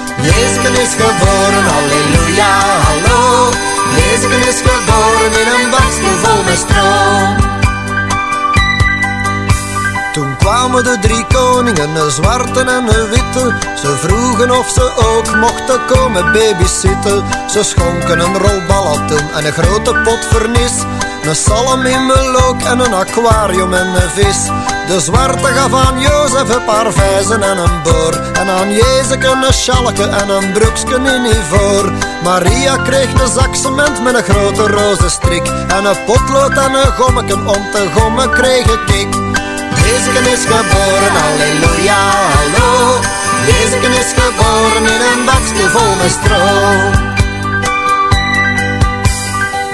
Jezus is geboren, halleluja, hallo. Jezus is geboren in een bakstoel vol met stro. Toen kwamen de drie koningen, een zwarte en een witte. Ze vroegen of ze ook mochten komen babysitten. Ze schonken een rol en een grote pot vernis. Een salm in melook en een aquarium en een vis. De zwarte gaf aan Jozef een paar vijzen en een boor. En aan Jezus een schalke en een broeksken in ivoor. Maria kreeg een zak cement met een grote roze strik. En een potlood en een gommeken om te gommen kreeg ik. Jezus is geboren, halleluja, hallo. Jezus is geboren in een bakstoel vol met stro.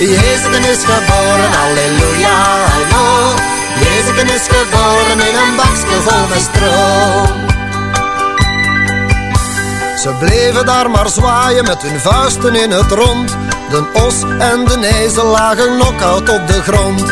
Jezus is geboren, halleluja, hallo. Jezus is geboren in een bakje vol met stro. Ze bleven daar maar zwaaien met hun vuisten in het rond. De os en de ezel lagen knock-out op de grond.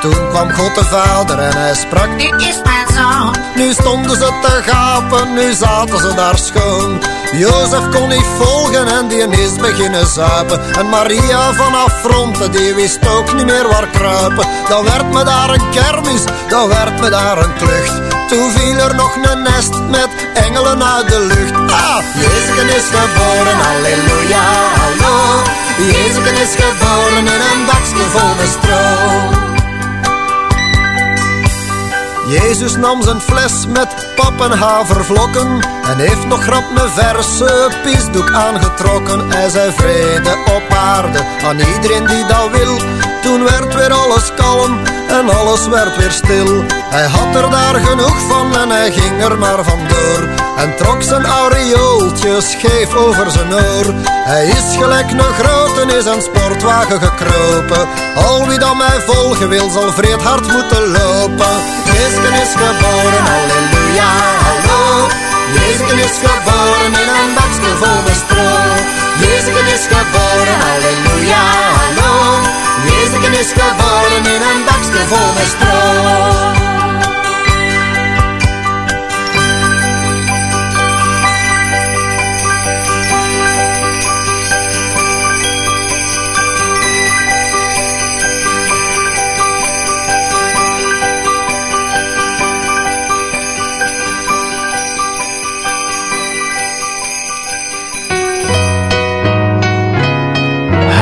Toen kwam God de Vader en hij sprak, dit is mijn zoon. Nu stonden ze te gapen, nu zaten ze daar schoon. Jozef kon niet volgen en die is beginnen zuipen. En Maria vanaf fronten, die wist ook niet meer waar kruipen. Dan werd me daar een kermis, dan werd me daar een klucht. Toen viel er nog een nest met engelen uit de lucht. Ah, Jezus is geboren, halleluja, hallo. Jezus is geboren in een bakje vol met stro. Jezus nam zijn fles met pap en En heeft nog grap een verse piesdoek aangetrokken. Hij zei vrede op aarde aan iedereen die dat wil Toen werd weer alles kalm en alles werd weer stil. Hij had er daar genoeg van en hij ging er maar vandoor. En trok zijn aureooltje scheef over zijn oor. Hij is gelijk een grote is een sportwagen gekropen. Al wie dan mij volgen wil zal vreed hard moeten lopen. Jezus is geboren, halleluja, hallo. Jezus is geboren in een bakje vol met stro. Jezus is geboren, halleluja, Jezus is geboren in een bakje vol met stro.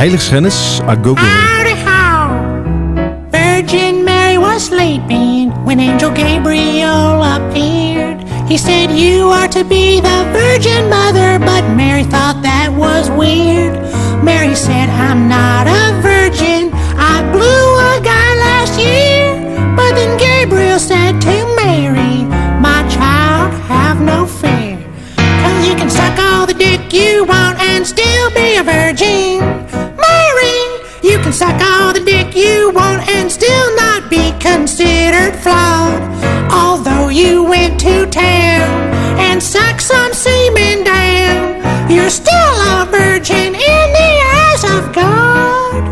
Heiligschennis a go how. Virgin Mary was sleeping when Angel Gabriel appeared. He said, You are to be the Virgin Mother, but Mary thought that was weird. Mary said, I'm not a virgin. I blew a guy last year. But then Gabriel said to Mary, My child, have no fear. Cause you can suck all the dick you want and still be considered flawed. Although you went to town and sucked some semen down, you're still a virgin in the eyes of God.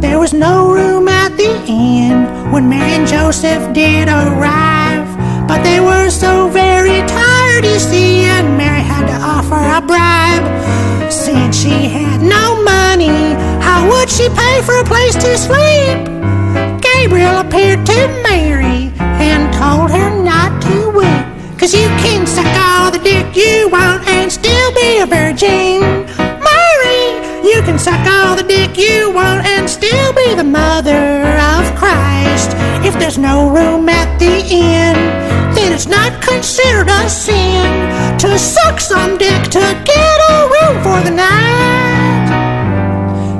There was no room at the inn when Mary and Joseph did arrive. But they were so very tired, you see, and Mary had to offer a bribe. Since she had no money, how would she pay for a place to sleep? Gabriel appeared to Mary and told her not to weep. Cause you can suck all the dick you want and still be a virgin. Mary, you can suck all the dick you want and still be the mother of Christ. If there's no room at the inn, then it's not considered a sin to suck some dick to get a room for the night.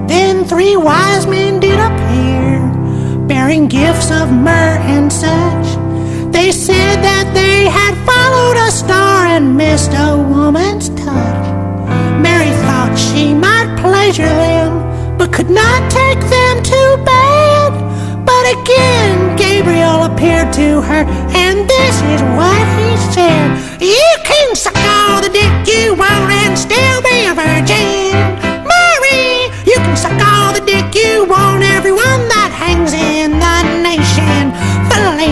Then three wise men did appear, gifts of myrrh and such. They said that they had followed a star and missed a woman's touch. Mary thought she might pleasure them, but could not take them to bed. But again, Gabriel appeared to her, and this is what he said You can suck all the dick you want and still be a virgin. Mary, you can suck all the dick you want,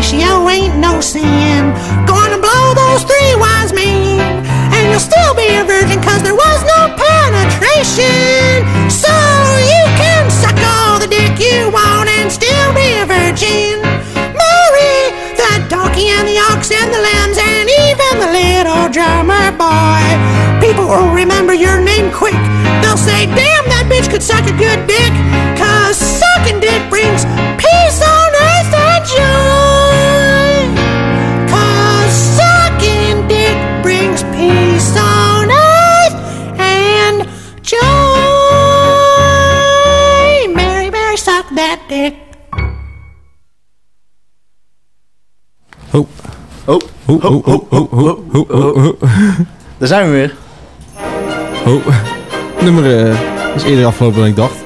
Fellatio ain't no sin. Gonna blow those three wise men, and you'll still be a virgin, cause there was no penetration. So you can suck all the dick you want and still be a virgin. Mary, the donkey and the ox and the lambs and even the little drummer boy. People will remember your name quick. They'll say, damn, that bitch could suck a good dick. Cause sucking dick brings peace Oh. Oh. Oh, oh, oh, oh, oh, oh, oh, oh. Daar zijn we weer. Oh. Nummer eh, is eerder afgelopen dan ik dacht.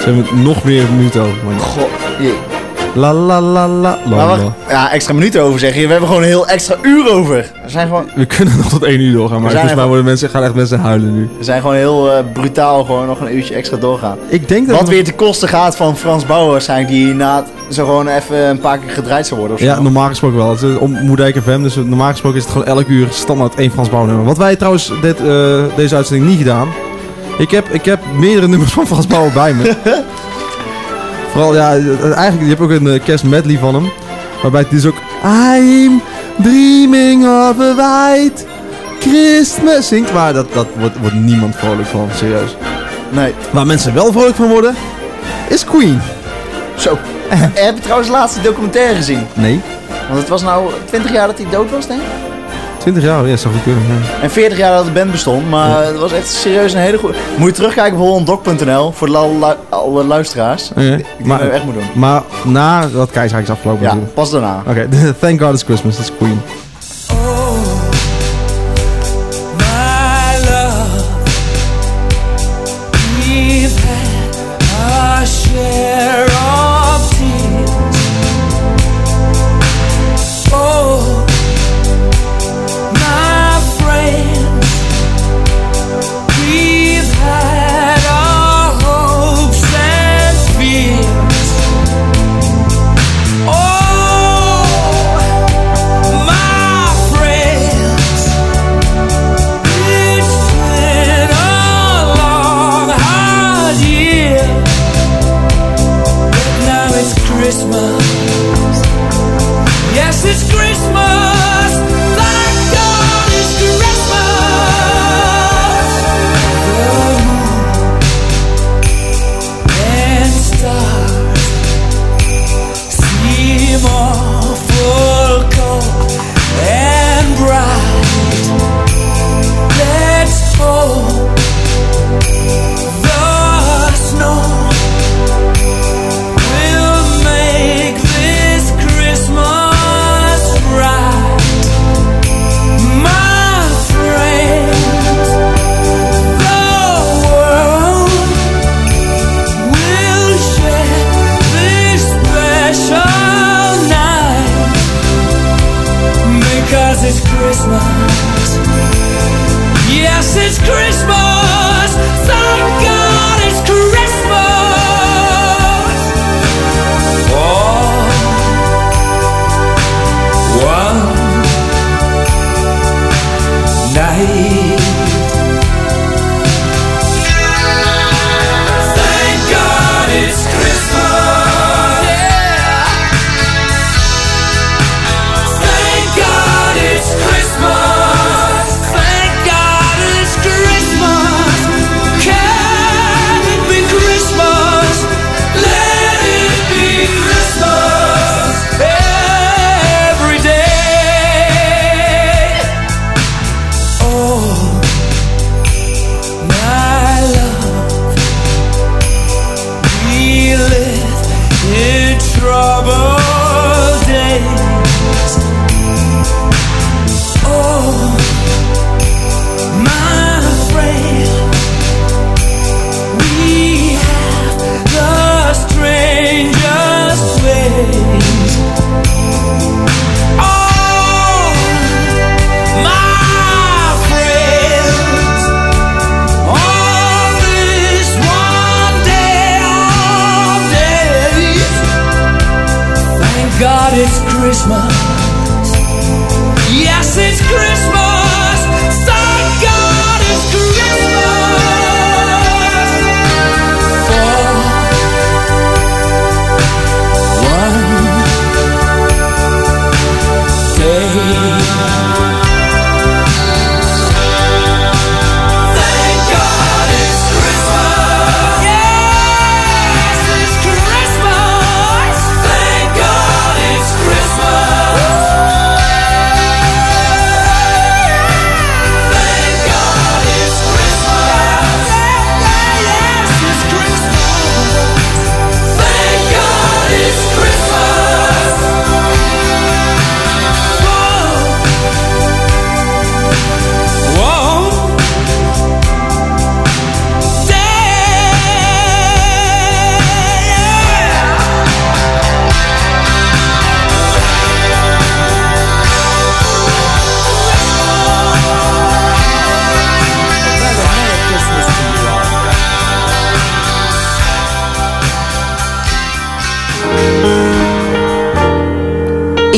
Ze hebben nog weer een minuut over. Maar... Goh, jee. La la la la la. Ja, extra minuten over zeg je. We hebben gewoon een heel extra uur over. We zijn gewoon, We kunnen nog tot één uur doorgaan, maar volgens mij worden mensen, gaan echt mensen huilen nu. we zijn gewoon heel eh, brutaal gewoon nog een uurtje extra doorgaan. Ik denk dat Wat we- weer te kosten gaat van Frans Bauer waarschijnlijk. Die na zo gewoon even een paar keer gedraaid zou worden of zo. Ja, normaal gesproken wel. Het is om Moerdijk FM, dus normaal gesproken is het gewoon elk uur standaard één Frans Bauer Wat wij trouwens dit, eh, deze uitzending niet gedaan. Ik heb, ik heb meerdere nummers van Frans Bauer bij me. (laughs) Vooral, ja, eh, eigenlijk, je hebt ook een eh, kerstmedley van hem. Waarbij het is ook... I'm dreaming of a white Christmas zingt. Maar dat, dat wordt, wordt niemand vrolijk van, serieus. Nee. Waar mensen wel vrolijk van worden, is Queen. Zo. Heb je trouwens laatst die documentaire gezien? Nee. Want het was nou 20 jaar dat hij dood was, denk ik. 20 jaar, ja, zou goed kunnen. ja. En 40 jaar dat de band bestond. Maar het was echt serieus een hele goede... Moet je terugkijken op hollanddoc.nl voor alle, lu- alle luisteraars. Ik denk dat je echt moet doen. Maar na dat keizerrijk is afgelopen. Ja, pas daarna. Oké, (laughs) Thank God It's Christmas, dat is Queen.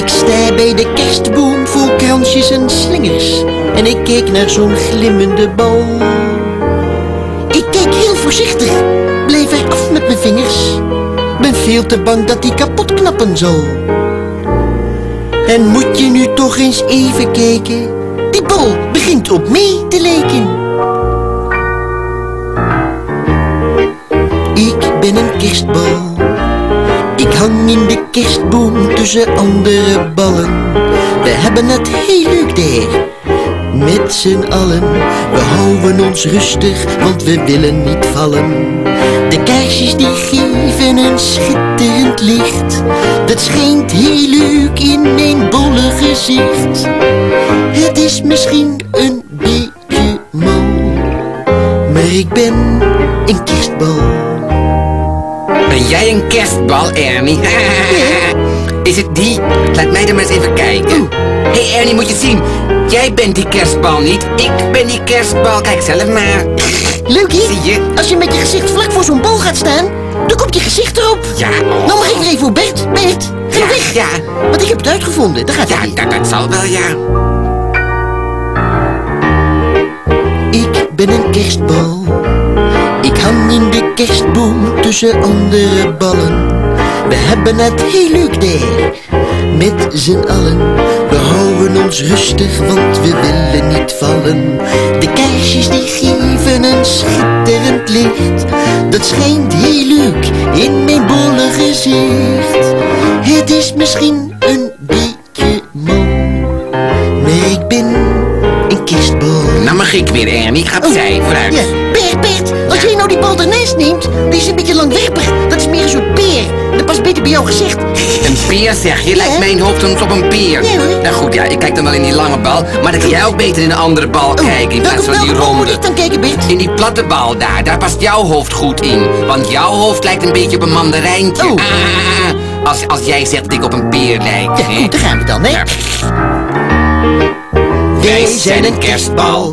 Ik sta bij de kerstboom vol kransjes en slingers. En ik keek naar zo'n glimmende bal. Ik kijk heel voorzichtig, blijf er af met mijn vingers. Ben veel te bang dat die kapot knappen zal. En moet je nu toch eens even kijken? Die bal begint op mij te lijken. Ik ben een kerstbal. Hang in de kerstboom tussen andere ballen. We hebben het heel leuk daar. Met z'n allen, we houden ons rustig, want we willen niet vallen. De kaarsjes die geven een schitterend licht. Dat schijnt heel leuk in mijn bolle gezicht. Het is misschien een beetje mal, maar ik ben een kerstbal. Ben jij een kerstbal, Ernie? (laughs) Is het die? Laat mij er maar eens even kijken. Hé hey Ernie, moet je zien. Jij bent die kerstbal niet. Ik ben die kerstbal. Kijk zelf maar. Leuk hier. Zie je? Als je met je gezicht vlak voor zo'n bal gaat staan, dan komt je gezicht erop. Ja, oh. Nou mag ik er even voor Bert. Bert, ga Ja, weg. ja. Want ik heb het uitgevonden. Dat gaat Ja, dat, dat zal wel, ja. Ik ben een kerstbal. Ik hang in de kerstboom tussen andere ballen. We hebben het heel leuk daar. Met z'n allen. We houden ons rustig, want we willen niet vallen. De kaarsjes die geven een schitterend licht. Dat schijnt heel leuk in mijn bolle gezicht. Het is misschien een beetje mal. Maar ik ben een kerstbal. Nou mag ik weer, Ernie. Ik ga opzij, vooruit. Ja, die is een beetje langwerpig. Dat is meer een soort peer. Dat past beter bij jouw gezicht. (laughs) Een peer zeg je? Lijkt mijn hoofd dan op een peer. Ja, hoor. Nou goed, ja, ik kijk dan wel in die lange bal. Maar dan kan jij ook beter in een andere bal kijken. In plaats van die ronde. moet ik dan kijken, Bert? In die platte bal daar, daar past jouw hoofd goed in. Want jouw hoofd lijkt een beetje op een mandarijntje. Oh. Ah, als, als jij zegt dat ik op een peer lijk. Ja, goed, daar gaan we dan, hè? Ja. Wij zijn een kerstbal.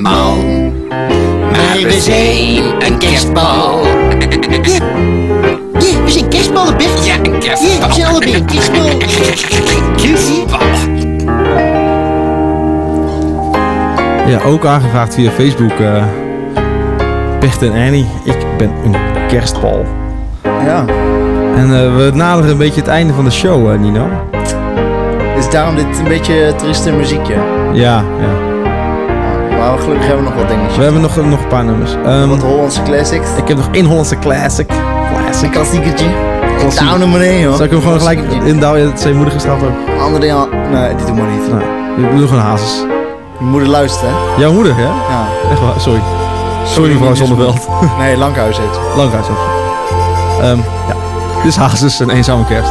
mal. Maar we zijn een kerstbal. Ja, we zijn kerstballen, Bert. Ja, een Ja, kerstbal. we zijn allebei een kerstbal. (laughs) Kerstbal. Ja, ook aangevraagd via Facebook. eh Bert en Ernie, ik ben een kerstbal. Ja. En eh, we naderen een beetje het einde van de show, eh, Nino. Is daarom dit een beetje trieste muziekje? Ja, ja. Maar gelukkig hebben we nog wat dingetjes. We hebben nog, nog een paar nummers. Ehm, Wat Hollandse classics. ik heb nog één Hollandse classic. Classic. Een klassiekertje. Klassiek. Down nummer 1, hoor. Zal ik hem gewoon gelijk indouwen? Dat zijn moeder gestraft ook. Andere dingen... Nee, die doen we niet. Ik bedoel gewoon hazes. Je moeder luistert, hè? Jouw moeder, hè? Ja. Echt waar, sorry. Sorry mevrouw Zonneveld. Nee, Langhuis heet ze. Langhuis ook. Ehm ja. Dit is hazes een eenzame kerst.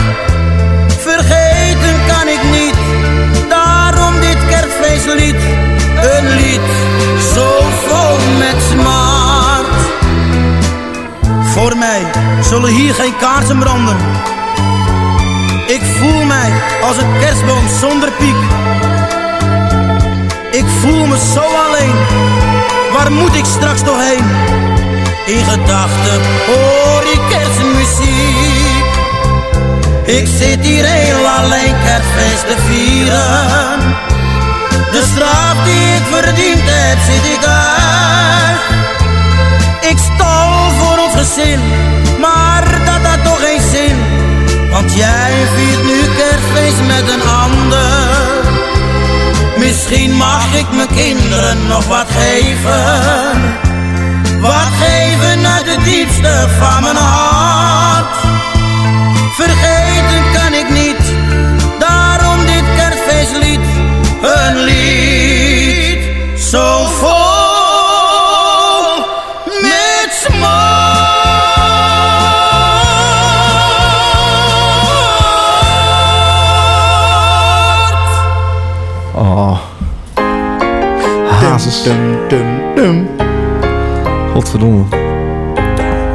Kerstfeestlied. Een lied zo vol met smart. Voor mij zullen hier geen kaarsen branden. Ik voel mij als een kerstboom zonder piek. Ik voel me zo alleen. Waar moet ik straks toch heen? In gedachten hoor ik kerstmuziek. Ik zit hier heel alleen kerstfeest te vieren. De straf die ik verdiend heb, zit ik uit. Ik stal voor ons gezin, maar dat had toch geen zin. Want jij viert nu kerstfeest met een ander. Misschien mag ik mijn kinderen nog wat geven. Wat geven uit het diepste van mijn hart. Vergeten Hazes. Godverdomme.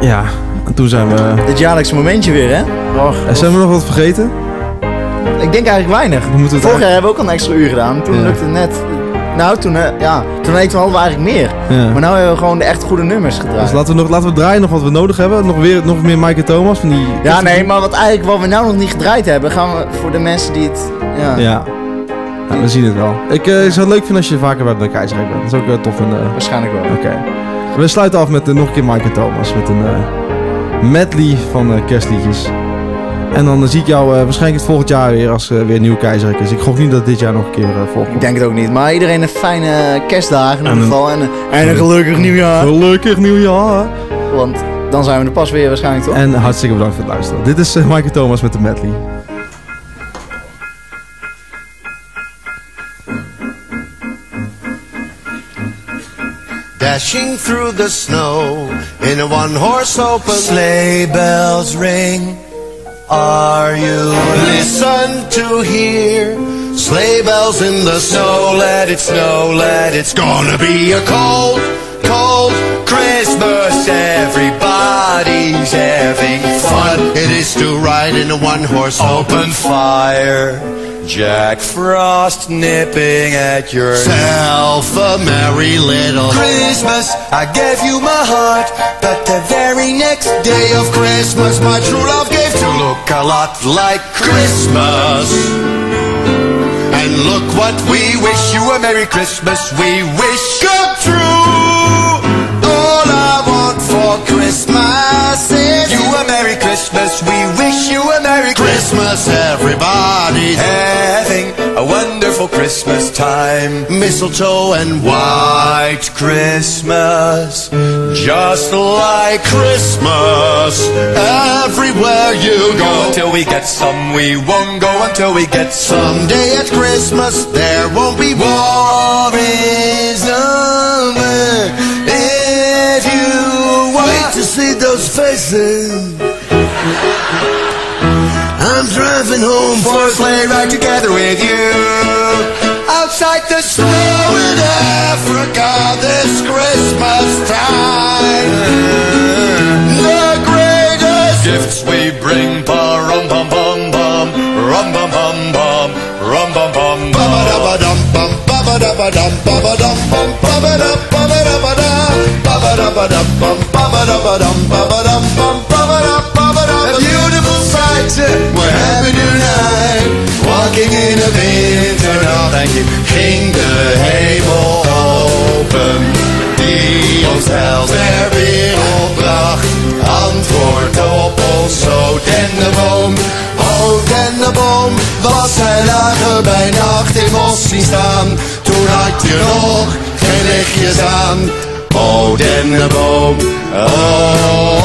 Ja, en toen zijn we... Dit jaarlijkse momentje weer, hè? En zijn we nog wat vergeten? Ik denk eigenlijk weinig. We moeten het Vorig jaar eigenlijk- hebben we ook al een extra uur gedaan. Toen Ja. lukte het net. Nou, toen, eh, ja, toen hadden we eigenlijk meer. Ja. Maar nu hebben we gewoon de echt goede nummers gedraaid. Dus laten we, nog, laten we draaien nog wat we nodig hebben. Nog, weer, nog meer Mike en Thomas. Van die Ja, nee, maar wat eigenlijk wat we nou nog niet gedraaid hebben, gaan we voor de mensen die het. Ja. Ja. Ja, we zien het wel. Ik eh, zou het leuk vinden als je vaker bij de Keizerrijk bent. Dat is ook eh, tof vinden. Waarschijnlijk wel. Oké. We sluiten af met eh, nog een keer Mike en Thomas. Met een medley van kerstliedjes. En dan zie ik jou waarschijnlijk het volgend jaar weer als er weer een nieuwe Keizerrijk is. Ik gok niet dat dit jaar nog een keer volgt. Ik denk het ook niet. Maar iedereen een fijne kerstdagen in En ieder geval. En, een- en een gelukkig nieuwjaar. Gelukkig nieuwjaar. Want dan zijn we er pas weer waarschijnlijk toch? En hartstikke bedankt voor het luisteren. Dit is Mike en Thomas met de medley. Dashing through the snow in a one horse open sleigh bells ring. Are you listen to hear sleigh bells in the snow? Let it snow, let it's gonna be a cold, cold Christmas. Everybody's having fun. It is to ride in a one horse open fire. Jack Frost nipping at your self a merry little Christmas. I gave you my heart, but the very next day of Christmas, my true love gave to look a lot like Christmas. And look what we wish you a Merry Christmas. We wish come true. All I want for Christmas is you a Merry Christmas. We wish you a Merry Christmas. Everybody having a wonderful Christmas time. Mistletoe and white Christmas. Just like Christmas. Everywhere you go. Until we get some, we won't go until we get some. Someday at Christmas, there won't be worries no more. If you wait to see those faces. I'm driving home for a sleigh ride together with you. Outside the snow in Africa this Christmas time. The greatest gifts we bring, pa rum bum bum bum, rum bum bum bum, rum bum bum bum. Ba dum bum, ba da ba dum, ba ba dum bum, ba ba ba ba ba ba ba ba ba ba da ba dum, ba ba dum bum, ba ba da ba ba da. A beautiful sight, we're happy tonight, walking in a winter nacht. You, King de hemel open, die ons heil ter wereld bracht. Antwoord op ons, zo dennenboom, oh dennenboom, was hij lager bij nacht in ons zien staan. Toen had je nog geen lichtjes aan, boat in the boat. Oh,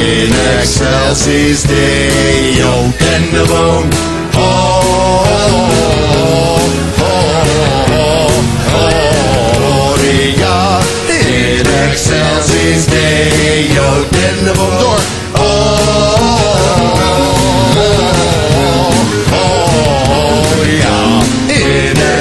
in excelsis Deo in the boat. Oh, in excelsis Deo in the boat. Oh.